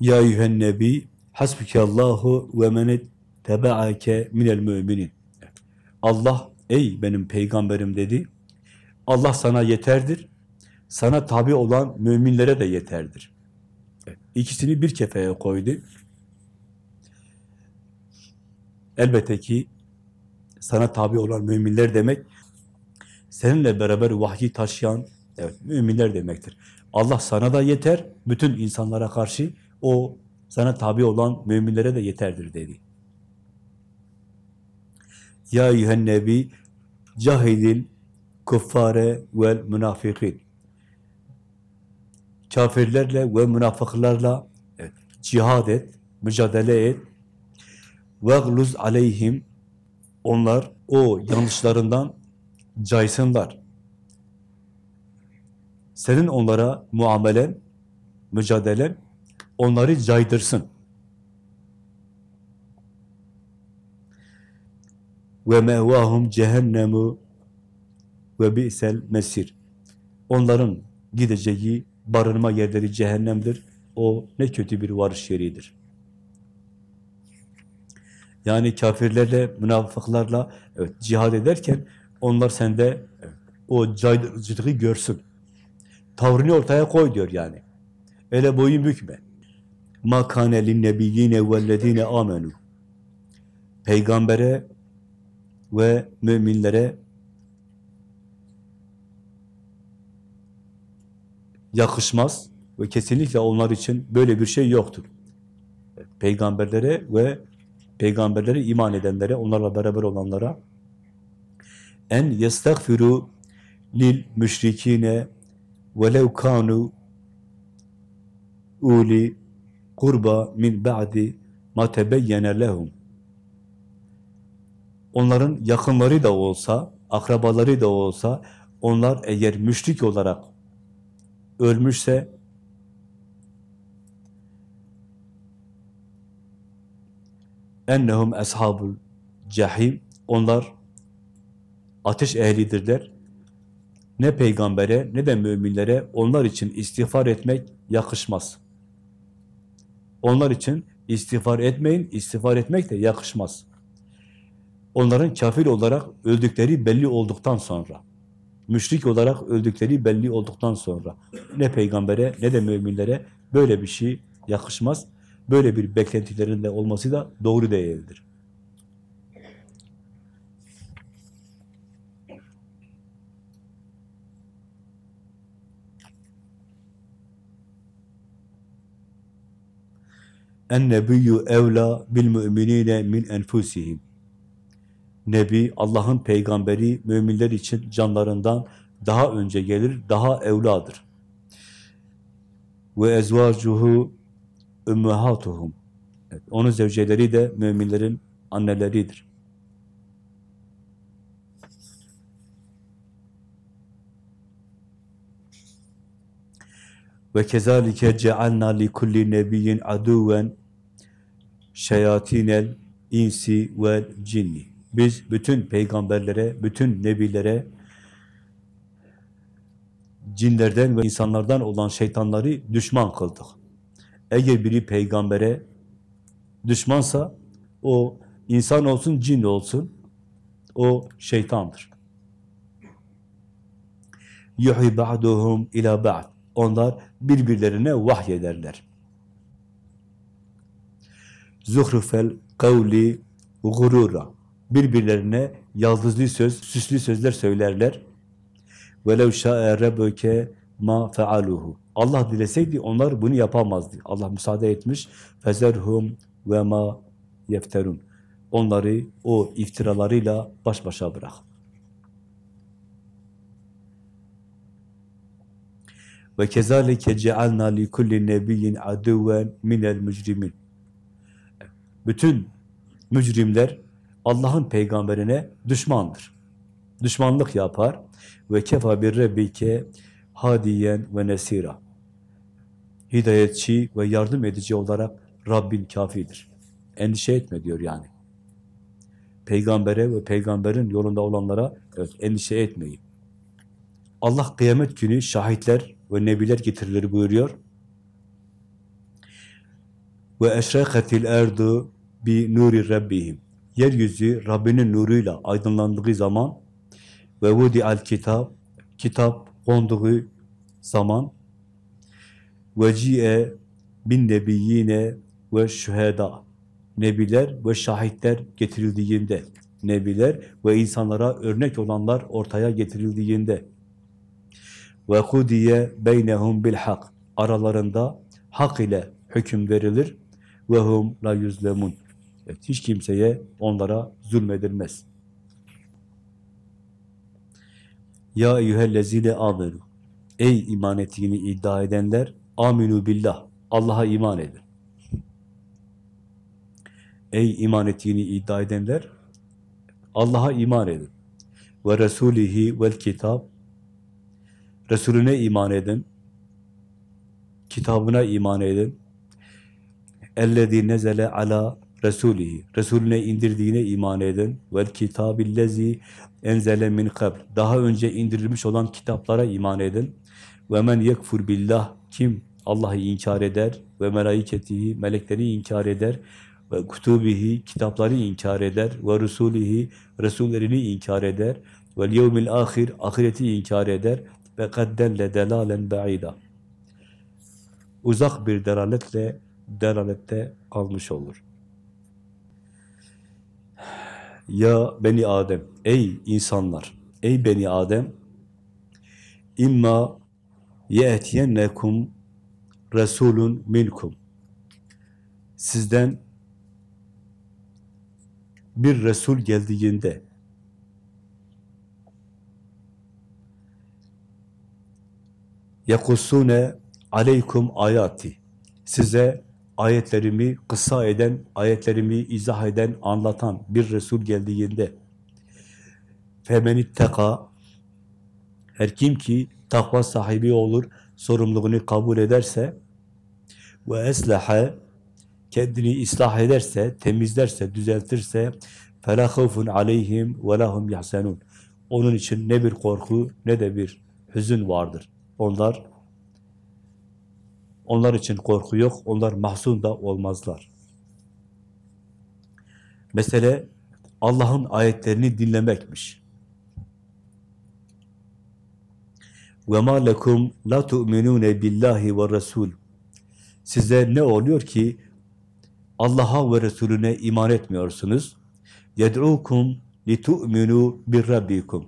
Ya eyyühen nebi hasbukallahu ve men tebaake minel müminin. Allah ey benim peygamberim dedi. Allah sana yeterdir. Sana tabi olan müminlere de yeterdir. İkisini bir kefeye koydu. Elbette ki sana tabi olan müminler demek seninle beraber vahyi taşıyan evet, müminler demektir. Allah sana da yeter, bütün insanlara karşı o sana tabi olan müminlere de yeterdir dedi. Ya eyyühen nebi cahilil kuffare vel münafikin. Kafirlerle ve münafıklarla evet, cihad et, mücadele et. Vegluz aleyhim onlar o yanlışlarından caysınlar. Senin onlara muamelen, mücadelen onları caydırsın. Ve mevahum cehennemu ve bi'sel mesir. Onların gideceği barınma yerleri cehennemdir. O ne kötü bir varış yeridir. Yani kafirlerle, münafıklarla evet, cihad ederken onlar sende o caydırıcılığı görsün. Tavrını ortaya koy diyor yani. Ele boyun bükme. Ma kâne linnebiyyîne vellezîne âmenû. Peygambere ve müminlere yakışmaz ve kesinlikle onlar için böyle bir şey yoktur. Peygamberlere ve peygamberlere iman edenlere, onlarla beraber olanlara en yestagfiru lil müşrikine velev kanu uli kurba min ba'di ma tebeyyene lehum onların yakınları da olsa, akrabaları da olsa, onlar eğer müşrik olarak ölmüşse, ennehum eshabul cahim, onlar ateş ehlidirler. Ne peygambere ne de müminlere onlar için istiğfar etmek yakışmaz. Onlar için istiğfar etmeyin, istiğfar etmek de yakışmaz onların kafir olarak öldükleri belli olduktan sonra, müşrik olarak öldükleri belli olduktan sonra ne peygambere ne de müminlere böyle bir şey yakışmaz. Böyle bir beklentilerin de olması da doğru değildir. En-nebiyyü evla bil müminine min enfusihim. Nebi, Allah'ın peygamberi müminler için canlarından daha önce gelir, daha evladır. Ve ezvacuhu ümmehatuhum. Evet, onun zevceleri de müminlerin anneleridir. Ve kezalike cealna li kulli nebiyyin aduven şeyatinel insi vel cinni. Biz bütün peygamberlere, bütün nebilere cinlerden ve insanlardan olan şeytanları düşman kıldık. Eğer biri peygambere düşmansa o insan olsun, cin olsun o şeytandır. yuhi ba'duhum ila ba'd. Onlar birbirlerine vahyederler Zuhrufel kavli gurura birbirlerine yaldızlı söz, süslü sözler söylerler. وَلَوْ شَاءَ رَبُّكَ ma fealuhu. Allah dileseydi onlar bunu yapamazdı. Allah müsaade etmiş. Fezerhum ve ma yefterun. Onları o iftiralarıyla baş başa bırak. Ve kezalike cealna li kulli nebiyyin aduven minel mücrimin. Bütün mücrimler Allah'ın peygamberine düşmandır. Düşmanlık yapar. Ve kefa bir rebbike hadiyen ve nesira. Hidayetçi ve yardım edici olarak Rabbin kafidir. Endişe etme diyor yani. Peygambere ve peygamberin yolunda olanlara evet, endişe etmeyin. Allah kıyamet günü şahitler ve nebiler getirilir buyuruyor. Ve eşrakatil erdu bi nuri rabbihim. Yeryüzü Rabbinin nuruyla aydınlandığı zaman ve vudi al kitap kitap konduğu zaman ve ci'e bin nebiyyine ve şüheda nebiler ve şahitler getirildiğinde nebiler ve insanlara örnek olanlar ortaya getirildiğinde ve kudiye beynehum bil hak aralarında hak ile hüküm verilir ve hum la yüzlemun Evet, hiç kimseye onlara zulmedilmez. Ya eyyühellezine amenu. Ey iman ettiğini iddia edenler, aminu billah. Allah'a iman edin. Ey iman ettiğini iddia edenler, Allah'a iman edin. Ve Resulihi vel kitab. Resulüne iman edin. Kitabına iman edin. Ellezî nezele ala Resulihi, Resulüne indirdiğine iman edin. Vel kitabillezi enzele min kabl. Daha önce indirilmiş olan kitaplara iman edin. Ve men yekfur billah. Kim Allah'ı inkar eder ve melaiketihi, melekleri inkar eder ve kutubihi, kitapları inkar eder ve rusulihi, resullerini inkar eder ve yevmil ahir, ahireti inkar eder ve kaddelle delalen ba'ida. Uzak bir delaletle delalette kalmış olur. Ya beni Adem, ey insanlar, ey beni Adem, imma ye'tiyennekum resulun minkum. Sizden bir Resul geldiğinde yakussune aleykum ayati size ayetlerimi kısa eden, ayetlerimi izah eden, anlatan bir Resul geldiğinde femenitteka her kim ki takva sahibi olur, sorumluluğunu kabul ederse ve eslaha kendini ıslah ederse, temizlerse, düzeltirse فَلَا خَوْفٌ عَلَيْهِمْ وَلَهُمْ يَحْسَنُونَ Onun için ne bir korku ne de bir hüzün vardır. Onlar onlar için korku yok, onlar mahzun da olmazlar. Mesele Allah'ın ayetlerini dinlemekmiş. وَمَا لَكُمْ لَا تُؤْمِنُونَ بِاللّٰهِ وَالرَّسُولِ Size ne oluyor ki Allah'a ve Resulüne iman etmiyorsunuz? يَدْعُوكُمْ لِتُؤْمِنُوا بِرَّبِّكُمْ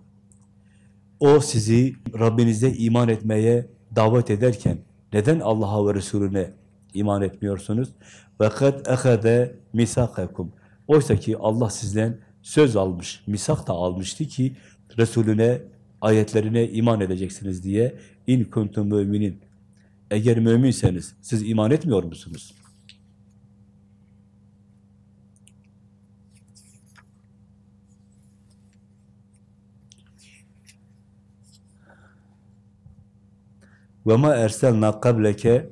O sizi Rabbinize iman etmeye davet ederken neden Allah'a ve Resulüne iman etmiyorsunuz? وَقَدْ اَخَذَ مِسَاقَكُمْ Oysa ki Allah sizden söz almış, misak da almıştı ki Resulüne, ayetlerine iman edeceksiniz diye in kuntum müminin. Eğer müminseniz siz iman etmiyor musunuz? Ve ma erselna kableke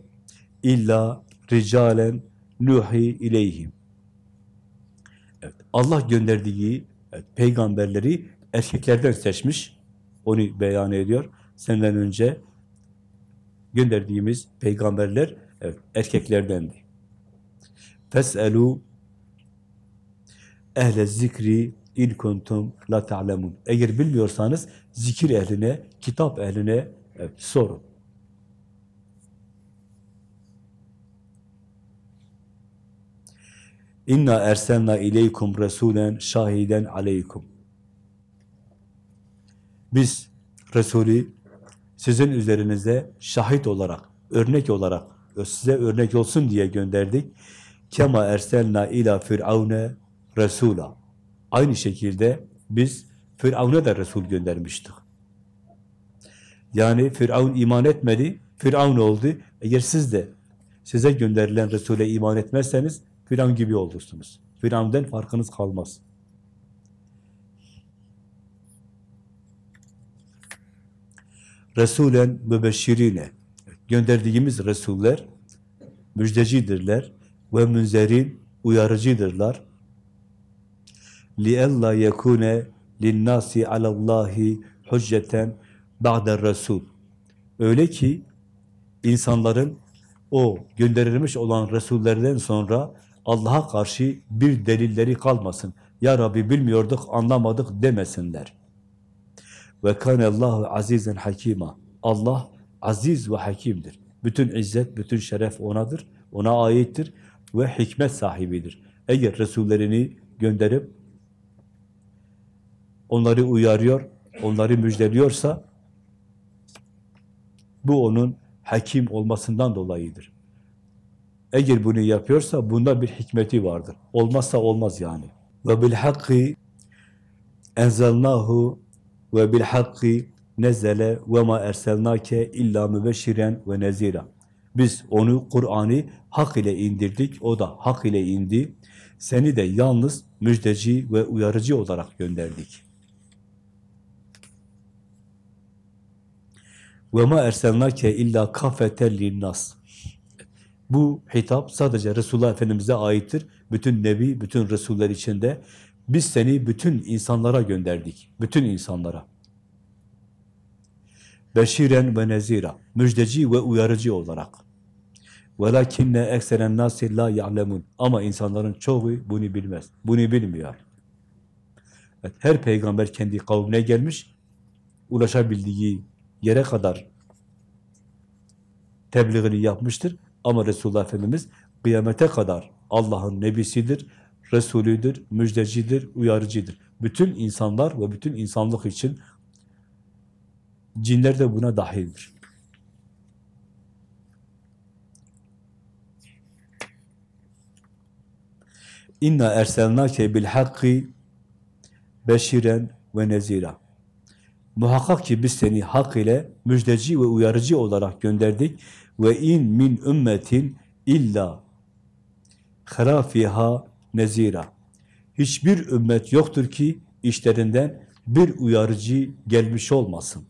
illa ricalen nuhi. Evet, Allah gönderdiği evet, peygamberleri erkeklerden seçmiş. Onu beyan ediyor. Senden önce gönderdiğimiz peygamberler evet, erkeklerdendi. Feselu ehle zikri in kuntum la ta'lemun. Eğer bilmiyorsanız zikir ehline, kitap ehline evet, sorun. İnna erselna ileykum resulen şahiden aleykum. Biz Resulü sizin üzerinize şahit olarak, örnek olarak, size örnek olsun diye gönderdik. Kema erselna ila firavune resula. Aynı şekilde biz Firavun'a da Resul göndermiştik. Yani Firavun iman etmedi, Firavun oldu. Eğer siz de size gönderilen Resul'e iman etmezseniz Firavun gibi olursunuz. Firavun'dan farkınız kalmaz. Resulen mübeşşirine gönderdiğimiz Resuller müjdecidirler ve münzerin uyarıcıdırlar. لِأَلَّا يَكُونَ لِلنَّاسِ عَلَى اللّٰهِ hücceten ba'de Resul. Öyle ki insanların o gönderilmiş olan Resullerden sonra Allah'a karşı bir delilleri kalmasın. Ya Rabbi bilmiyorduk, anlamadık demesinler. Ve Allahu azizen hakima. Allah aziz ve hakimdir. Bütün izzet, bütün şeref onadır. Ona aittir ve hikmet sahibidir. Eğer Resullerini gönderip onları uyarıyor, onları müjdeliyorsa bu onun hakim olmasından dolayıdır. Eğer bunu yapıyorsa bunda bir hikmeti vardır. Olmazsa olmaz yani. Ve bil hakki enzelnahu ve bil hakki nezele ve ma erselnake illa mübeşşiren ve nezira. Biz onu Kur'an'ı hak ile indirdik. O da hak ile indi. Seni de yalnız müjdeci ve uyarıcı olarak gönderdik. Ve ma erselnake illa kafeten linnas. Bu hitap sadece Resulullah Efendimiz'e aittir. Bütün Nebi, bütün Resuller içinde. Biz seni bütün insanlara gönderdik. Bütün insanlara. Beşiren ve nezira. Müjdeci ve uyarıcı olarak. وَلَكِنَّ اَكْسَرَ النَّاسِ لَا يَعْلَمُونَ Ama insanların çoğu bunu bilmez. Bunu bilmiyor. Evet, her peygamber kendi kavmine gelmiş, ulaşabildiği yere kadar tebliğini yapmıştır. Ama Resulullah Efendimiz kıyamete kadar Allah'ın nebisidir, Resulüdür, müjdecidir, uyarıcıdır. Bütün insanlar ve bütün insanlık için cinler de buna dahildir. İnna erselnake bil hakki beşiren ve nezira. Muhakkak ki biz seni hak ile müjdeci ve uyarıcı olarak gönderdik. Ve in min ümmetin illa harafiha nezira. Hiçbir ümmet yoktur ki işlerinden bir uyarıcı gelmiş olmasın.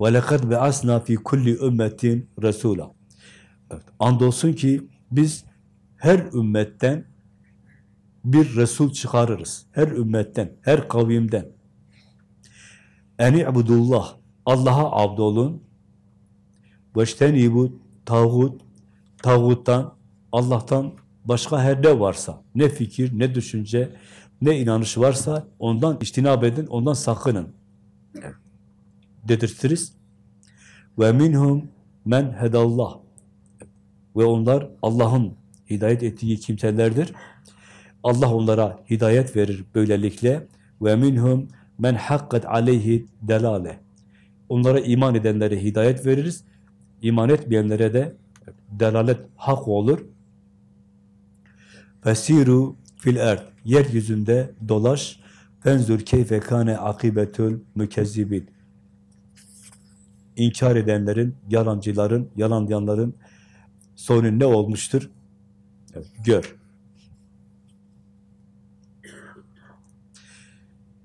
وَلَقَدْ بَعَسْنَا فِي كُلِّ ümmetin رَسُولًا evet, Andolsun ki biz her ümmetten bir Resul çıkarırız. Her ümmetten, her kavimden. Eni ibudullah. Allah'a abdolun. Veştenibu tağut. Tağuttan, Allah'tan başka her ne varsa, ne fikir, ne düşünce, ne inanış varsa ondan iştinab edin, ondan sakının. Dedirtiriz. Ve minhum men hedallah. Ve onlar Allah'ın hidayet ettiği kimselerdir. Allah onlara hidayet verir böylelikle. Ve minhum men hakkat aleyhi delale. Onlara iman edenlere hidayet veririz. İman etmeyenlere de delalet hak olur. Fesiru fil erd. Yeryüzünde dolaş. Fenzur keyfe kane akibetül mükezzibin. İnkar edenlerin, yalancıların, yalanlayanların sonu ne olmuştur? Evet, gör.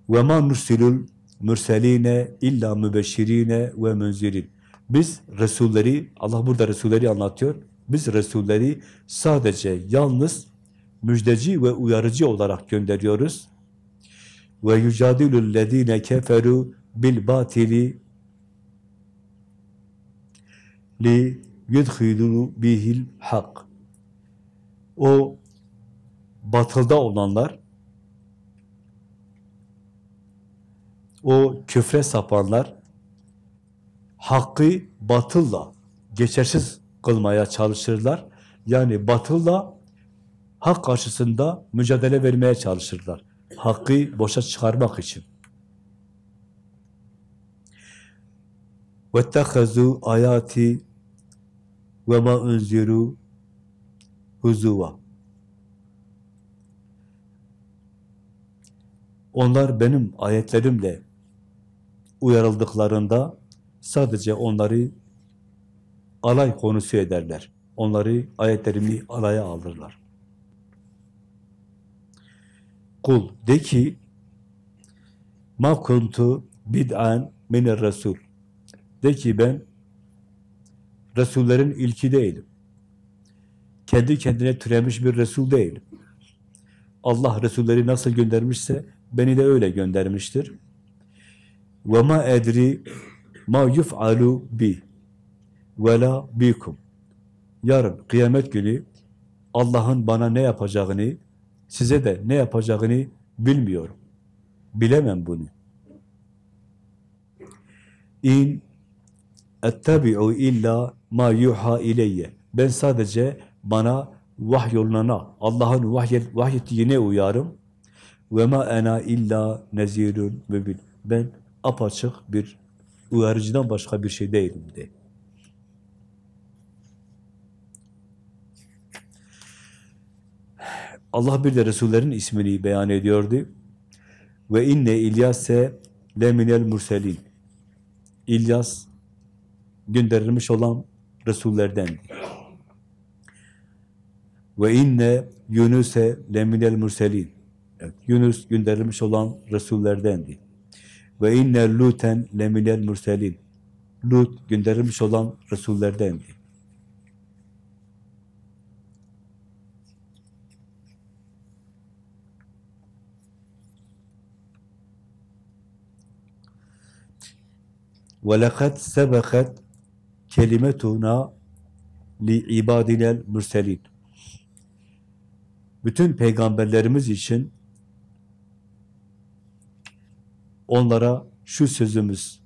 Ve ma nursilul mürseline illa mübeşşirine ve münzirin. Biz Resulleri, Allah burada Resulleri anlatıyor. Biz Resulleri sadece yalnız müjdeci ve uyarıcı olarak gönderiyoruz. Ve yucadilul lezine keferu bil batili li yudhilu bihil hak. O batılda olanlar, o küfre sapanlar, hakkı batılla geçersiz kılmaya çalışırlar. Yani batılla hak karşısında mücadele vermeye çalışırlar. Hakkı boşa çıkarmak için. وَاتَّخَذُوا ayati ve ma unziru huzuva. Onlar benim ayetlerimle uyarıldıklarında sadece onları alay konusu ederler. Onları ayetlerimi alaya alırlar. Kul de ki ma kuntu bid'an minir resul. De ki ben Resullerin ilki değilim. Kendi kendine türemiş bir Resul değilim. Allah Resulleri nasıl göndermişse beni de öyle göndermiştir. Ve ma edri ma yuf'alu bi ve la bikum. Yarın kıyamet günü Allah'ın bana ne yapacağını, size de ne yapacağını bilmiyorum. Bilemem bunu. İn ettebi'u illa ma yuha ileyye. Ben sadece bana vahyolunana, Allah'ın vahyet, vahyettiğine uyarım. Ve ma ena illa nezirun mübin. Ben apaçık bir uyarıcıdan başka bir şey değilim de. Allah bir de Resullerin ismini beyan ediyordu. Ve inne İlyase leminel murselin. İlyas gönderilmiş olan Resullerden. Ve inne Yunus'e leminel murselin. Evet, Yunus gönderilmiş olan Resullerdendi. Ve inne Luten leminel murselin. Lut gönderilmiş olan Resullerdendi. وَلَقَدْ سَبَقَتْ kelimetuna li ibadinel mürselin. Bütün peygamberlerimiz için onlara şu sözümüz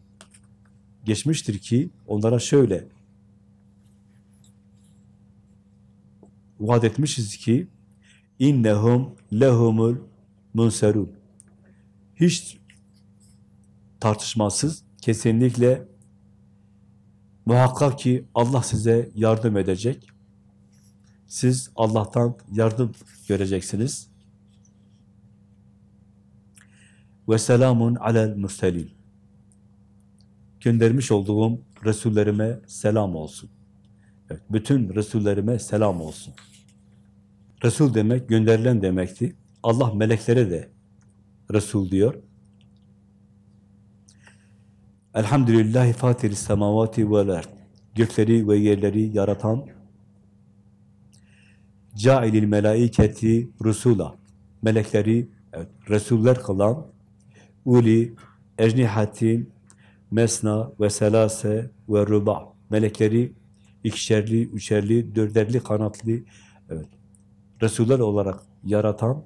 geçmiştir ki onlara şöyle vaat etmişiz ki innehum lehumul munserun. Hiç tartışmasız kesinlikle Muhakkak ki Allah size yardım edecek. Siz Allah'tan yardım göreceksiniz. Ve selamun alel murselin. Göndermiş olduğum Resullerime selam olsun. Evet, bütün Resullerime selam olsun. Resul demek gönderilen demekti. Allah meleklere de Resul diyor. Elhamdülillahi fatiri semavati vel ard. Gökleri ve yerleri yaratan cailil melaiketi rusula. Melekleri evet, Resuller kılan uli ecnihatin mesna ve selase ve ruba. Melekleri ikişerli, üçerli, dörderli kanatlı evet, Resuller olarak yaratan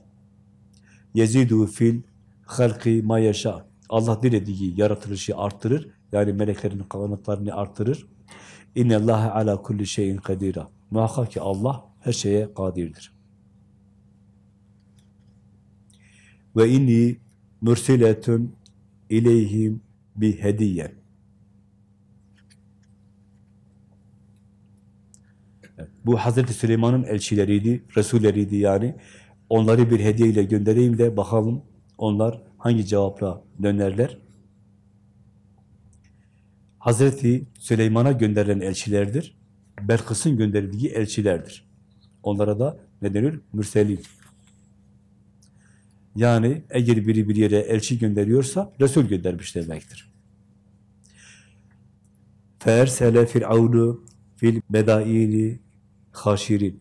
yezidu fil halki ma yaşa. Allah dilediği yaratılışı arttırır. Yani meleklerin kanatlarını arttırır. İnne Allahe ala kulli şeyin kadira. Muhakkak ki Allah her şeye kadirdir. Ve inni mürsiletun ileyhim bi hediyen. Evet, Bu Hazreti Süleyman'ın elçileriydi, Resulleriydi yani. Onları bir hediye ile göndereyim de bakalım onlar hangi cevapla dönerler. Hazreti Süleyman'a gönderilen elçilerdir. Belkıs'ın gönderildiği elçilerdir. Onlara da ne denir? Mürselin. Yani eğer biri bir yere elçi gönderiyorsa Resul göndermiş demektir. Fersele firavunu fil bedaini haşirin.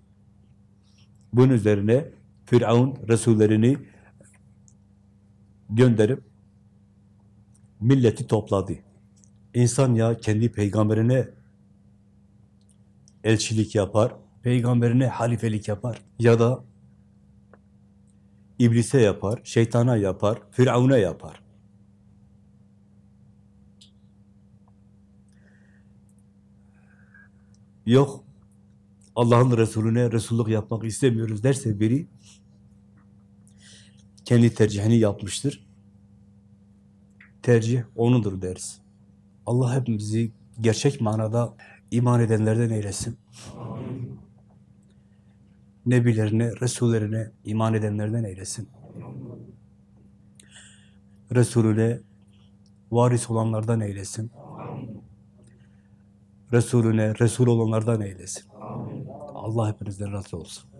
Bunun üzerine Firavun Resullerini gönderip milleti topladı. İnsan ya kendi peygamberine elçilik yapar, peygamberine halifelik yapar ya da iblise yapar, şeytana yapar, firavuna yapar. Yok, Allah'ın Resulüne Resulluk yapmak istemiyoruz derse biri kendi tercihini yapmıştır. Tercih onudur deriz. Allah hepimizi gerçek manada iman edenlerden eylesin. Nebilerine, Resullerine iman edenlerden eylesin. Resulüne varis olanlardan eylesin. Resulüne Resul olanlardan eylesin. Allah hepinizden razı olsun.